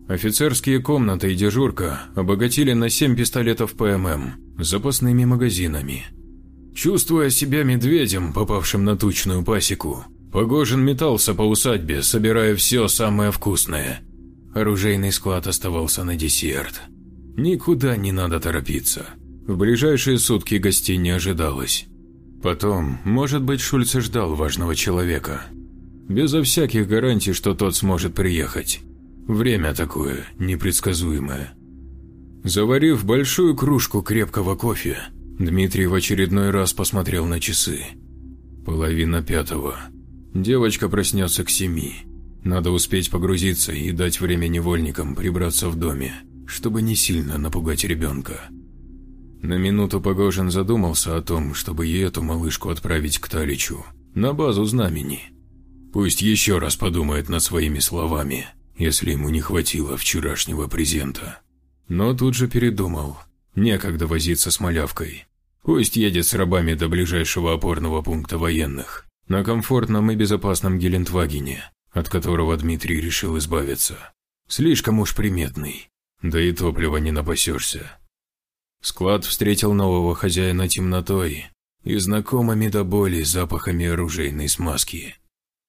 Офицерские комнаты и дежурка обогатили на 7 пистолетов ПММ с запасными магазинами. Чувствуя себя медведем, попавшим на тучную пасеку, Погожин метался по усадьбе, собирая все самое вкусное – Оружейный склад оставался на десерт. Никуда не надо торопиться. В ближайшие сутки гостей не ожидалось. Потом, может быть, Шульц ждал важного человека. Безо всяких гарантий, что тот сможет приехать. Время такое, непредсказуемое. Заварив большую кружку крепкого кофе, Дмитрий в очередной раз посмотрел на часы. Половина пятого. Девочка проснется к семи. Надо успеть погрузиться и дать время невольникам прибраться в доме, чтобы не сильно напугать ребенка. На минуту Погожин задумался о том, чтобы и эту малышку отправить к Таличу, на базу знамени. Пусть еще раз подумает над своими словами, если ему не хватило вчерашнего презента. Но тут же передумал. Некогда возиться с малявкой. Пусть едет с рабами до ближайшего опорного пункта военных, на комфортном и безопасном Гелендвагене, от которого Дмитрий решил избавиться. Слишком уж приметный, да и топлива не напасешься. Склад встретил нового хозяина темнотой и знакомыми до боли запахами оружейной смазки.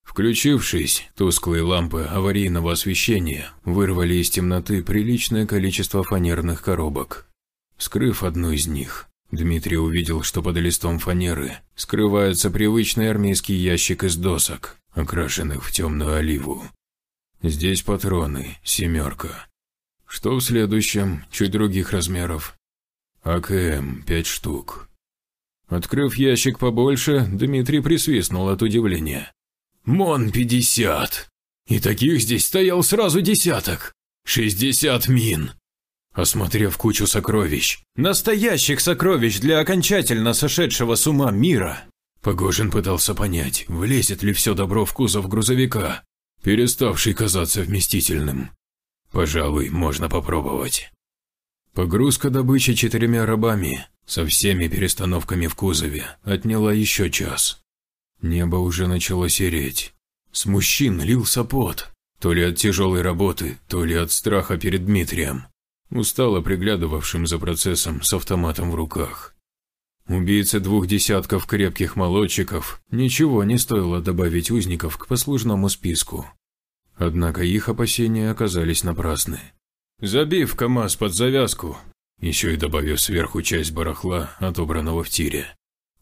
Включившись, тусклые лампы аварийного освещения вырвали из темноты приличное количество фанерных коробок. Скрыв одну из них, Дмитрий увидел, что под листом фанеры скрывается привычный армейский ящик из досок, окрашенных в темную оливу. Здесь патроны, семерка. Что в следующем, чуть других размеров. АКМ, пять штук. Открыв ящик побольше, Дмитрий присвистнул от удивления. «МОН-50! И таких здесь стоял сразу десяток! Шестьдесят мин!» Осмотрев кучу сокровищ, настоящих сокровищ для окончательно сошедшего с ума мира, Погожин пытался понять, влезет ли все добро в кузов грузовика, переставший казаться вместительным. Пожалуй, можно попробовать. Погрузка добычи четырьмя рабами, со всеми перестановками в кузове, отняла еще час. Небо уже начало сереть. С мужчин лился пот, то ли от тяжелой работы, то ли от страха перед Дмитрием, устало приглядывавшим за процессом с автоматом в руках. Убийце двух десятков крепких молодчиков ничего не стоило добавить узников к послужному списку. Однако их опасения оказались напрасны. Забив КамАЗ под завязку, еще и добавив сверху часть барахла, отобранного в тире.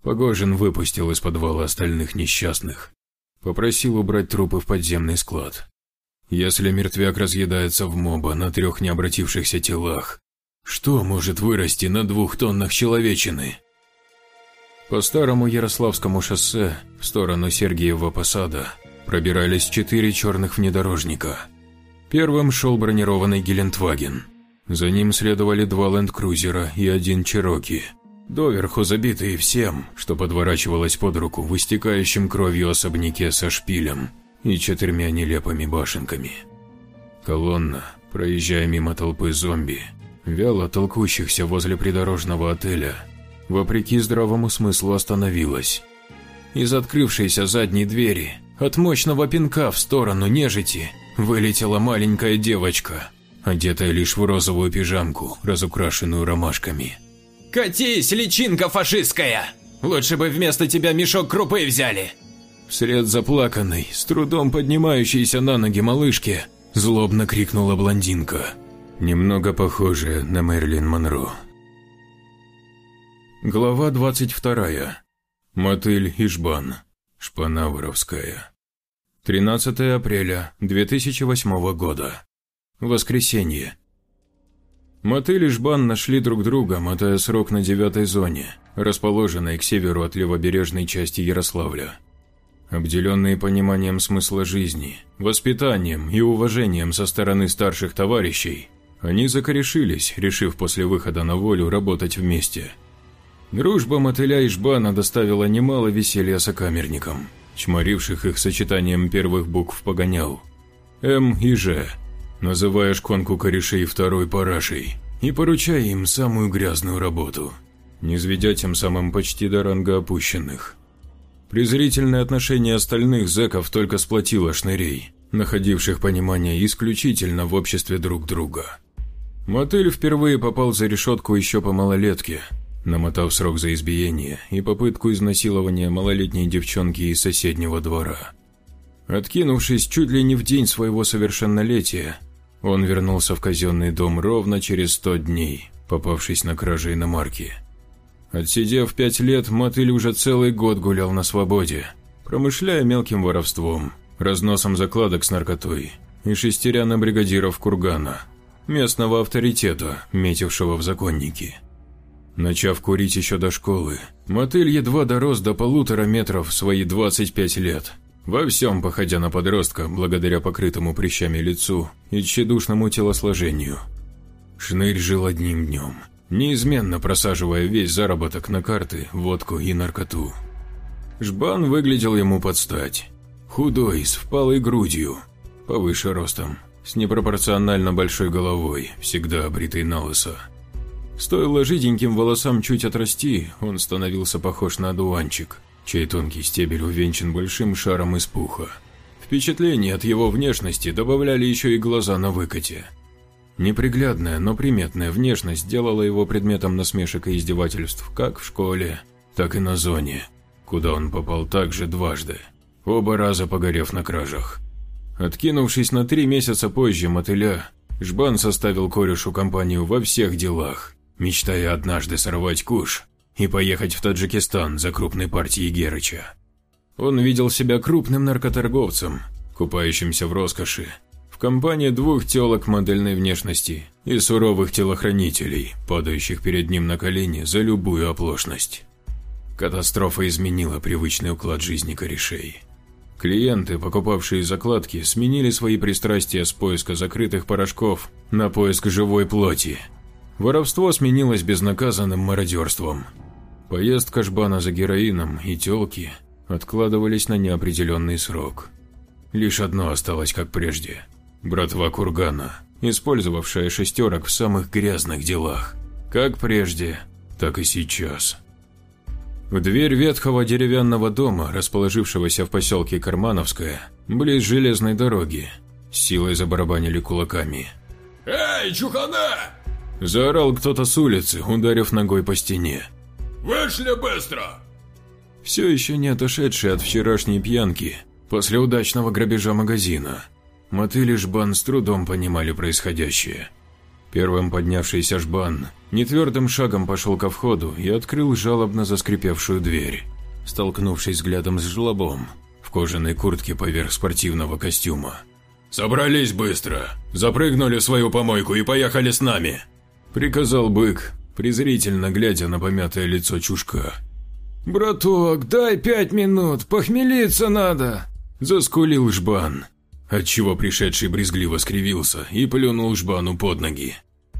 Погожин выпустил из подвала остальных несчастных. Попросил убрать трупы в подземный склад. Если мертвяк разъедается в моба на трех необратившихся телах, что может вырасти на двух тоннах человечины? По старому Ярославскому шоссе в сторону Сергиева посада пробирались четыре черных внедорожника. Первым шел бронированный Гелендваген. За ним следовали два ленд-крузера и один Чероки, доверху забитые всем, что подворачивалось под руку в истекающем кровью особняке со шпилем и четырьмя нелепыми башенками. Колонна, проезжая мимо толпы зомби, вяло толкущихся возле придорожного отеля, вопреки здравому смыслу остановилась. Из открывшейся задней двери, от мощного пинка в сторону нежити, вылетела маленькая девочка, одетая лишь в розовую пижамку, разукрашенную ромашками. «Катись, личинка фашистская! Лучше бы вместо тебя мешок крупы взяли!» Вслед заплаканной, с трудом поднимающейся на ноги малышки, злобно крикнула блондинка, немного похожая на Мэрилин Монро. Глава 22. Мотыль Ишбан. Шпана воровская. 13 апреля 2008 года. Воскресенье. Мотыль и Жбан нашли друг друга, мотая срок на девятой зоне, расположенной к северу от левобережной части Ярославля. Обделенные пониманием смысла жизни, воспитанием и уважением со стороны старших товарищей, они закорешились, решив после выхода на волю работать вместе – Дружба мотыля и жбана доставила немало веселья сокамерникам, чморивших их сочетанием первых букв погонял. М и Ж, называя шконку корешей второй парашей и поручая им самую грязную работу, не низведя тем самым почти до ранга опущенных. Презрительное отношение остальных зэков только сплотило шнырей, находивших понимание исключительно в обществе друг друга. Мотыль впервые попал за решетку еще по малолетке – намотав срок за избиение и попытку изнасилования малолетней девчонки из соседнего двора. Откинувшись чуть ли не в день своего совершеннолетия, он вернулся в казенный дом ровно через сто дней, попавшись на краже иномарки. Отсидев пять лет, мотыль уже целый год гулял на свободе, промышляя мелким воровством, разносом закладок с наркотой и шестеря на бригадиров Кургана, местного авторитета, метившего в законники. Начав курить еще до школы, мотель едва дорос до полутора метров в свои 25 лет. Во всем походя на подростка, благодаря покрытому прыщами лицу и тщедушному телосложению. Шнырь жил одним днем, неизменно просаживая весь заработок на карты, водку и наркоту. Жбан выглядел ему под стать. Худой, с впалой грудью, повыше ростом, с непропорционально большой головой, всегда обритой на лысо. Стоило жиденьким волосам чуть отрасти, он становился похож на одуванчик, чей тонкий стебель увенчан большим шаром из пуха. Впечатление от его внешности добавляли еще и глаза на выкате. Неприглядная, но приметная внешность делала его предметом насмешек и издевательств как в школе, так и на зоне, куда он попал также дважды, оба раза погорев на кражах. Откинувшись на три месяца позже мотыля, Жбан составил корешу компанию во всех делах, мечтая однажды сорвать куш и поехать в Таджикистан за крупной партией Герыча. Он видел себя крупным наркоторговцем, купающимся в роскоши, в компании двух телок модельной внешности и суровых телохранителей, падающих перед ним на колени за любую оплошность. Катастрофа изменила привычный уклад жизни корешей. Клиенты, покупавшие закладки, сменили свои пристрастия с поиска закрытых порошков на поиск живой плоти – Воровство сменилось безнаказанным мародерством. Поездка Жбана за героином и тёлки откладывались на неопределенный срок. Лишь одно осталось как прежде. Братва Кургана, использовавшая шестерок в самых грязных делах. Как прежде, так и сейчас. В дверь ветхого деревянного дома, расположившегося в поселке Кармановское, близ железной дороги, силой забарабанили кулаками. «Эй, чухана!» Заорал кто-то с улицы, ударив ногой по стене. «Вышли быстро!» Все еще не отошедший от вчерашней пьянки, после удачного грабежа магазина, Мотыль и Жбан с трудом понимали происходящее. Первым поднявшийся жбан нетвердым шагом пошел ко входу и открыл жалобно заскрипевшую дверь, столкнувшись взглядом с жлобом в кожаной куртке поверх спортивного костюма. «Собрались быстро, запрыгнули в свою помойку и поехали с нами», – приказал бык, презрительно глядя на помятое лицо чушка. «Браток, дай пять минут, похмелиться надо!» – заскулил жбан, отчего пришедший брезгливо скривился и плюнул жбану под ноги.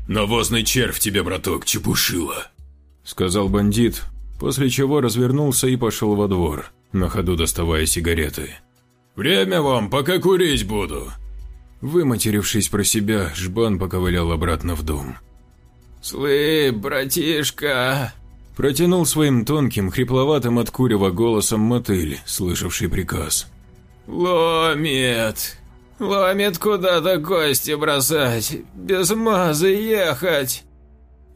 «Навозный червь тебе, браток, чепушила!» – сказал бандит, после чего развернулся и пошел во двор, на ходу доставая сигареты. «Время вам, пока курить буду!» Выматерившись про себя, Жбан поковылял обратно в дом. «Слы, братишка!» Протянул своим тонким, хрипловатым от курева голосом мотыль, слышавший приказ. «Ломит! Ломит куда-то кости бросать, без мазы ехать!»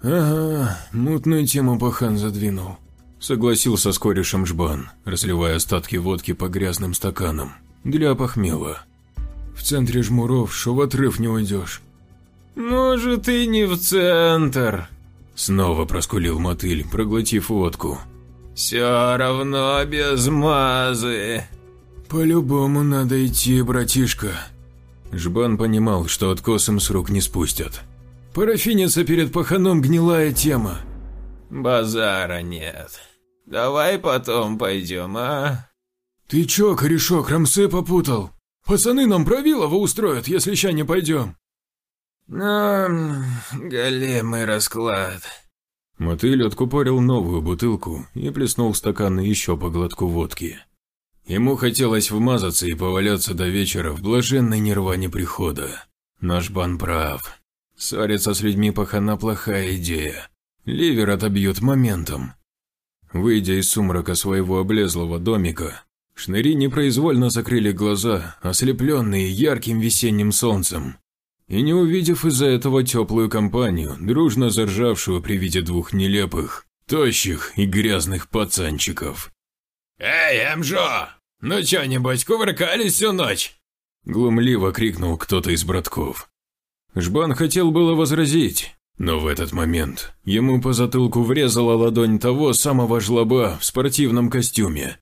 «Ага, мутную тему пахан задвинул», – согласился с корешем Жбан, разливая остатки водки по грязным стаканам. Для похмела. В центре жмуров, шо в отрыв не уйдешь. «Может, и не в центр», Снова проскулил мотыль, проглотив водку. «Все равно без мазы». «По-любому надо идти, братишка». Жбан понимал, что откосом с рук не спустят. «Парафиниться перед паханом гнилая тема». «Базара нет. Давай потом пойдем, а?» «Ты чё, корешок, рамсы попутал? Пацаны нам правилово устроят, если ща не пойдем». «Ну, големый расклад». Мотыль откупорил новую бутылку и плеснул в стакан еще по глотку водки. Ему хотелось вмазаться и поваляться до вечера в блаженной нирване прихода. Наш бан прав. Ссориться с людьми пахана плохая идея. Ливер отобьют моментом. Выйдя из сумрака своего облезлого домика, шныри непроизвольно закрыли глаза, ослепленные ярким весенним солнцем, и не увидев из-за этого теплую компанию, дружно заржавшую при виде двух нелепых, тощих и грязных пацанчиков. «Эй, Эмжо, ну чё, небось, кувыркались всю ночь?» Глумливо крикнул кто-то из братков. Жбан хотел было возразить, но в этот момент ему по затылку врезала ладонь того самого жлоба в спортивном костюме.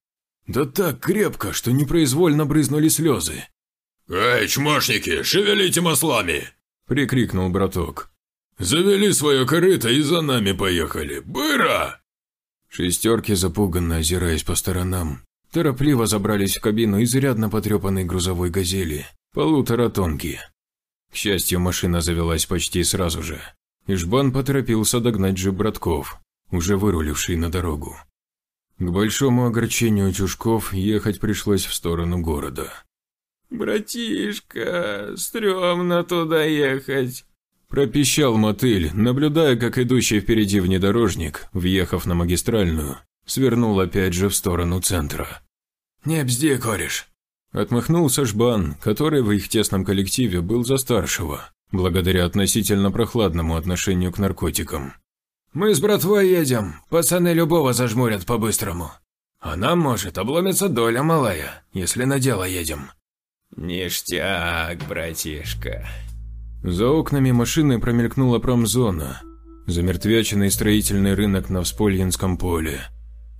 Да так крепко, что непроизвольно брызнули слезы. «Эй, чмошники, шевелите маслами!» – прикрикнул браток. «Завели свое корыто и за нами поехали! Быра!» Шестерки, запуганно озираясь по сторонам, торопливо забрались в кабину изрядно потрепанной грузовой газели, полутора тонки. К счастью, машина завелась почти сразу же, и Жбан поторопился догнать джип братков, уже выруливший на дорогу. К большому огорчению чушков ехать пришлось в сторону города. «Братишка, стрёмно туда ехать», – пропищал мотыль, наблюдая, как идущий впереди внедорожник, въехав на магистральную, свернул опять же в сторону центра. «Не бзди, кореш», – отмахнулся Жбан, который в их тесном коллективе был за старшего, благодаря относительно прохладному отношению к наркотикам. «Мы с братвой едем, пацаны любого зажмурят по-быстрому. А нам, может, обломится доля малая, если на дело едем». «Ништяк, братишка». За окнами машины промелькнула промзона, замертвяченный строительный рынок на Вспольинском поле.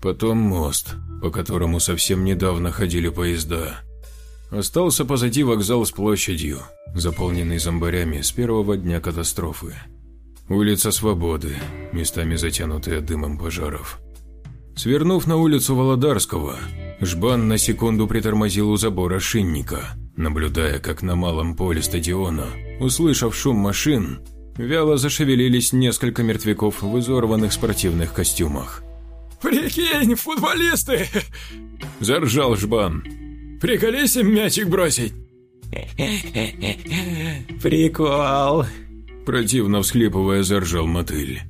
Потом мост, по которому совсем недавно ходили поезда. Остался позади вокзал с площадью, заполненный зомбарями с первого дня катастрофы. Улица Свободы, местами затянутая дымом пожаров. Свернув на улицу Володарского, Жбан на секунду притормозил у забора шинника, наблюдая, как на малом поле стадиона, услышав шум машин, вяло зашевелились несколько мертвяков в изорванных спортивных костюмах. «Прикинь, футболисты!» – заржал Жбан. «Приколись им мячик бросить!» «Прикол!» – противно всхлипывая заржал мотыль.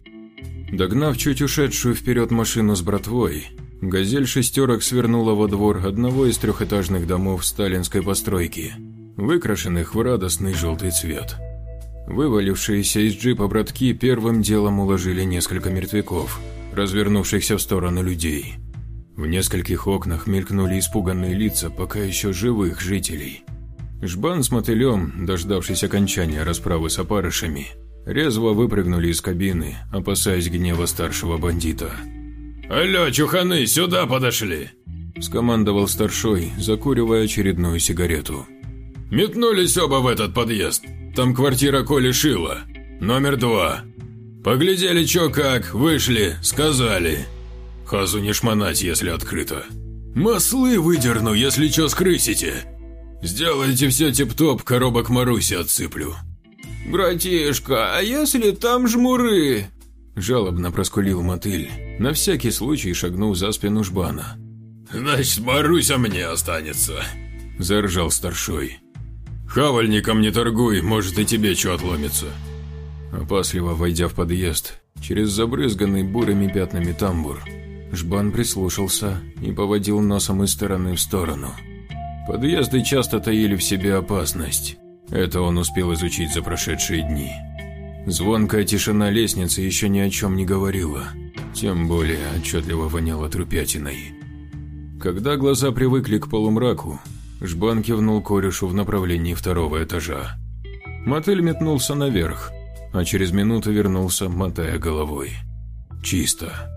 Догнав чуть ушедшую вперед машину с братвой, «Газель шестерок» свернула во двор одного из трехэтажных домов сталинской постройки, выкрашенных в радостный желтый цвет. Вывалившиеся из джипа братки первым делом уложили несколько мертвяков, развернувшихся в сторону людей. В нескольких окнах мелькнули испуганные лица пока еще живых жителей. Жбан с мотылем, дождавшись окончания расправы с опарышами, резво выпрыгнули из кабины, опасаясь гнева старшего бандита. «Алло, чуханы, сюда подошли!» – скомандовал старшой, закуривая очередную сигарету. «Метнулись оба в этот подъезд. Там квартира Коли Шила. Номер два. Поглядели, чё как, вышли, сказали. Хазу не шмонать, если открыто. Маслы выдерну, если чё скрысите. Сделайте все тип-топ, коробок Маруси отсыплю». «Братишка, а если там жмуры?» Жалобно проскулил мотыль, на всякий случай шагнув за спину жбана. «Значит, Маруся мне останется», – заржал старшой. «Хавальником не торгуй, может и тебе что отломится». Опасливо войдя в подъезд, через забрызганный бурыми пятнами тамбур, Жбан прислушался и поводил носом из стороны в сторону. Подъезды часто таили в себе опасность. Это он успел изучить за прошедшие дни. Звонкая тишина лестницы еще ни о чем не говорила, тем более отчетливо воняло трупятиной. Когда глаза привыкли к полумраку, Жбан кивнул корешу в направлении второго этажа. Мотель метнулся наверх, а через минуту вернулся, мотая головой. Чисто.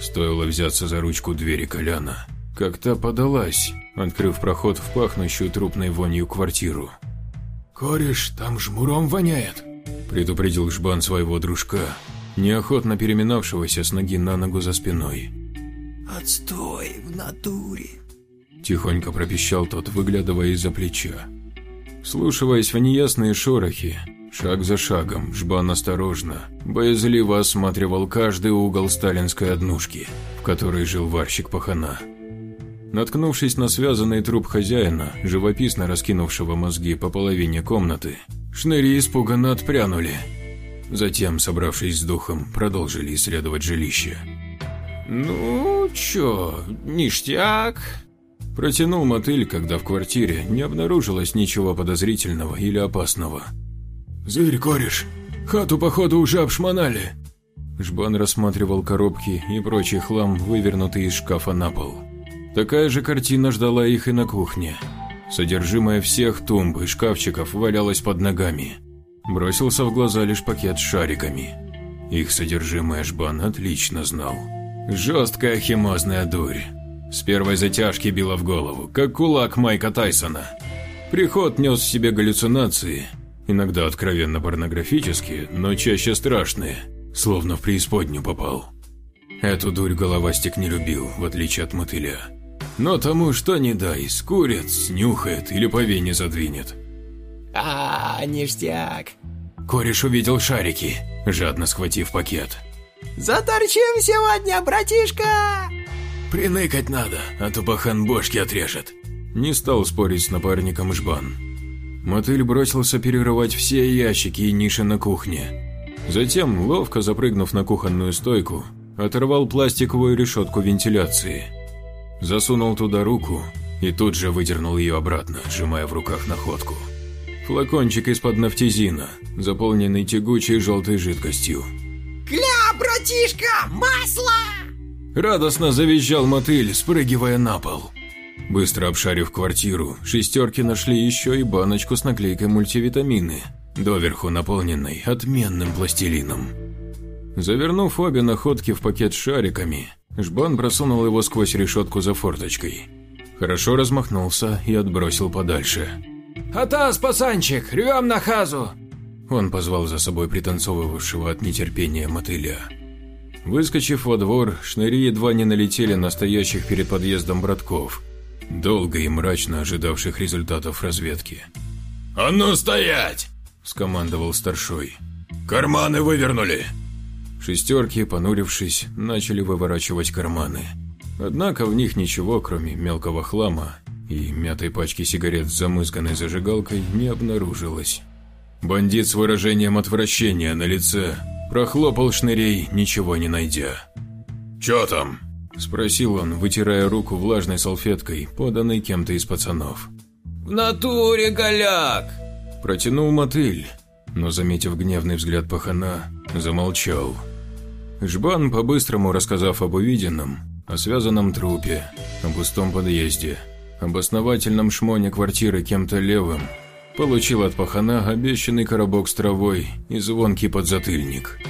Стоило взяться за ручку двери Коляна, как та подалась, открыв проход в пахнущую трупной вонью квартиру. «Кореш, там жмуром воняет», предупредил Жбан своего дружка, неохотно переминавшегося с ноги на ногу за спиной. «Отстой в натуре!» Тихонько пропищал тот, выглядывая из-за плеча. Слушаясь в неясные шорохи, шаг за шагом, Жбан осторожно, боязливо осматривал каждый угол сталинской однушки, в которой жил варщик пахана. Наткнувшись на связанный труп хозяина, живописно раскинувшего мозги по половине комнаты, Шныри испуганно отпрянули. Затем, собравшись с духом, продолжили исследовать жилище. «Ну, чё, ништяк?» Протянул мотыль, когда в квартире не обнаружилось ничего подозрительного или опасного. «Зырь, кореш, хату, походу, уже обшмонали!» Жбан рассматривал коробки и прочий хлам, вывернутый из шкафа на пол. Такая же картина ждала их и на кухне. Содержимое всех тумб и шкафчиков валялось под ногами. Бросился в глаза лишь пакет с шариками. Их содержимое Жбан отлично знал. Жесткая химозная дурь. С первой затяжки била в голову, как кулак Майка Тайсона. Приход нес в себе галлюцинации, иногда откровенно порнографические, но чаще страшные, словно в преисподнюю попал. Эту дурь головастик не любил, в отличие от мотыля. Но тому что не дай, скурит, снюхает или по вене задвинет. А, ништяк. Кореш увидел шарики, жадно схватив пакет. Заторчим сегодня, братишка! Приныкать надо, а то пахан бошки отрежет. Не стал спорить с напарником Жбан. Мотыль бросился перерывать все ящики и ниши на кухне. Затем, ловко запрыгнув на кухонную стойку, оторвал пластиковую решетку вентиляции – засунул туда руку и тут же выдернул ее обратно, сжимая в руках находку. Флакончик из-под нафтизина, заполненный тягучей желтой жидкостью. «Кля, братишка, масло!» Радостно завизжал мотыль, спрыгивая на пол. Быстро обшарив квартиру, шестерки нашли еще и баночку с наклейкой мультивитамины, доверху наполненной отменным пластилином. Завернув обе находки в пакет с шариками, Жбан просунул его сквозь решетку за форточкой. Хорошо размахнулся и отбросил подальше. «Атас, пацанчик, рвем на хазу!» Он позвал за собой пританцовывавшего от нетерпения мотыля. Выскочив во двор, шныри едва не налетели на стоящих перед подъездом братков, долго и мрачно ожидавших результатов разведки. «А ну стоять!» – скомандовал старшой. «Карманы вывернули!» Шестерки, понурившись, начали выворачивать карманы. Однако в них ничего, кроме мелкого хлама и мятой пачки сигарет с замызганной зажигалкой, не обнаружилось. Бандит с выражением отвращения на лице прохлопал шнырей, ничего не найдя. «Чё там?» – спросил он, вытирая руку влажной салфеткой, поданной кем-то из пацанов. «В натуре, голяк!» – протянул мотыль, но, заметив гневный взгляд пахана, замолчал. Жбан, по-быстрому рассказав об увиденном, о связанном трупе, о пустом подъезде, об основательном шмоне квартиры кем-то левым, Получил от пахана обещанный коробок с травой и звонкий подзатыльник.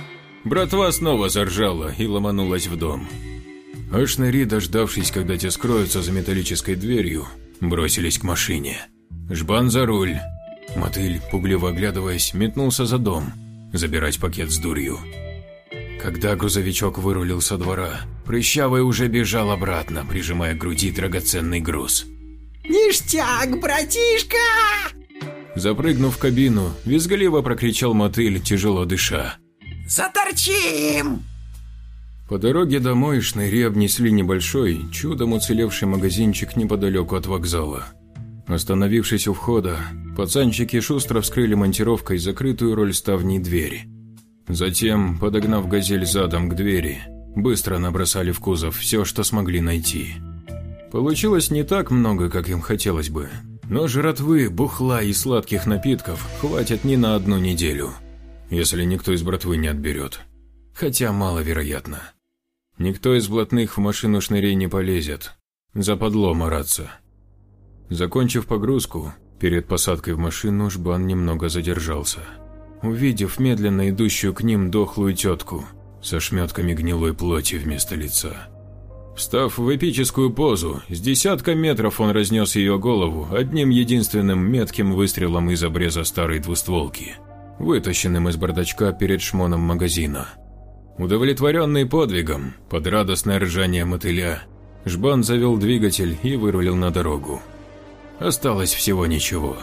Братва снова заржала и ломанулась в дом. А дождавшись, когда те скроются за металлической дверью, бросились к машине. Жбан за руль. Мотыль, пугливо оглядываясь, метнулся за дом, забирать пакет с дурью. Когда грузовичок вырулил со двора, Прыщавый уже бежал обратно, прижимая к груди драгоценный груз. Ништяк, братишка! Запрыгнув в кабину, визгливо прокричал мотыль, тяжело дыша. Заторчим! По дороге домой шныри обнесли небольшой, чудом уцелевший магазинчик неподалеку от вокзала. Остановившись у входа, пацанчики шустро вскрыли монтировкой закрытую роль ставней двери. Затем, подогнав газель задом к двери, быстро набросали в кузов все, что смогли найти. Получилось не так много, как им хотелось бы, но жратвы, бухла и сладких напитков хватит не на одну неделю, если никто из братвы не отберет. Хотя маловероятно. Никто из блатных в машину шнырей не полезет. Западло мараться. Закончив погрузку, перед посадкой в машину Жбан немного задержался. Увидев медленно идущую к ним дохлую тетку со шметками гнилой плоти вместо лица. Встав в эпическую позу, с десятка метров он разнес ее голову одним единственным метким выстрелом из обреза старой двустволки, вытащенным из бардачка перед шмоном магазина. Удовлетворенный подвигом, под радостное ржание мотыля, Жбан завел двигатель и вырулил на дорогу. Осталось всего ничего.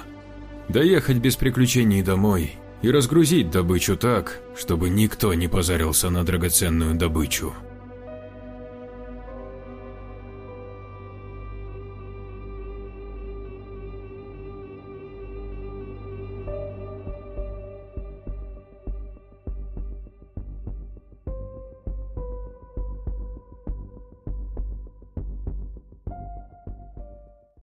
Доехать без приключений домой и разгрузить добычу так, чтобы никто не позарился на драгоценную добычу.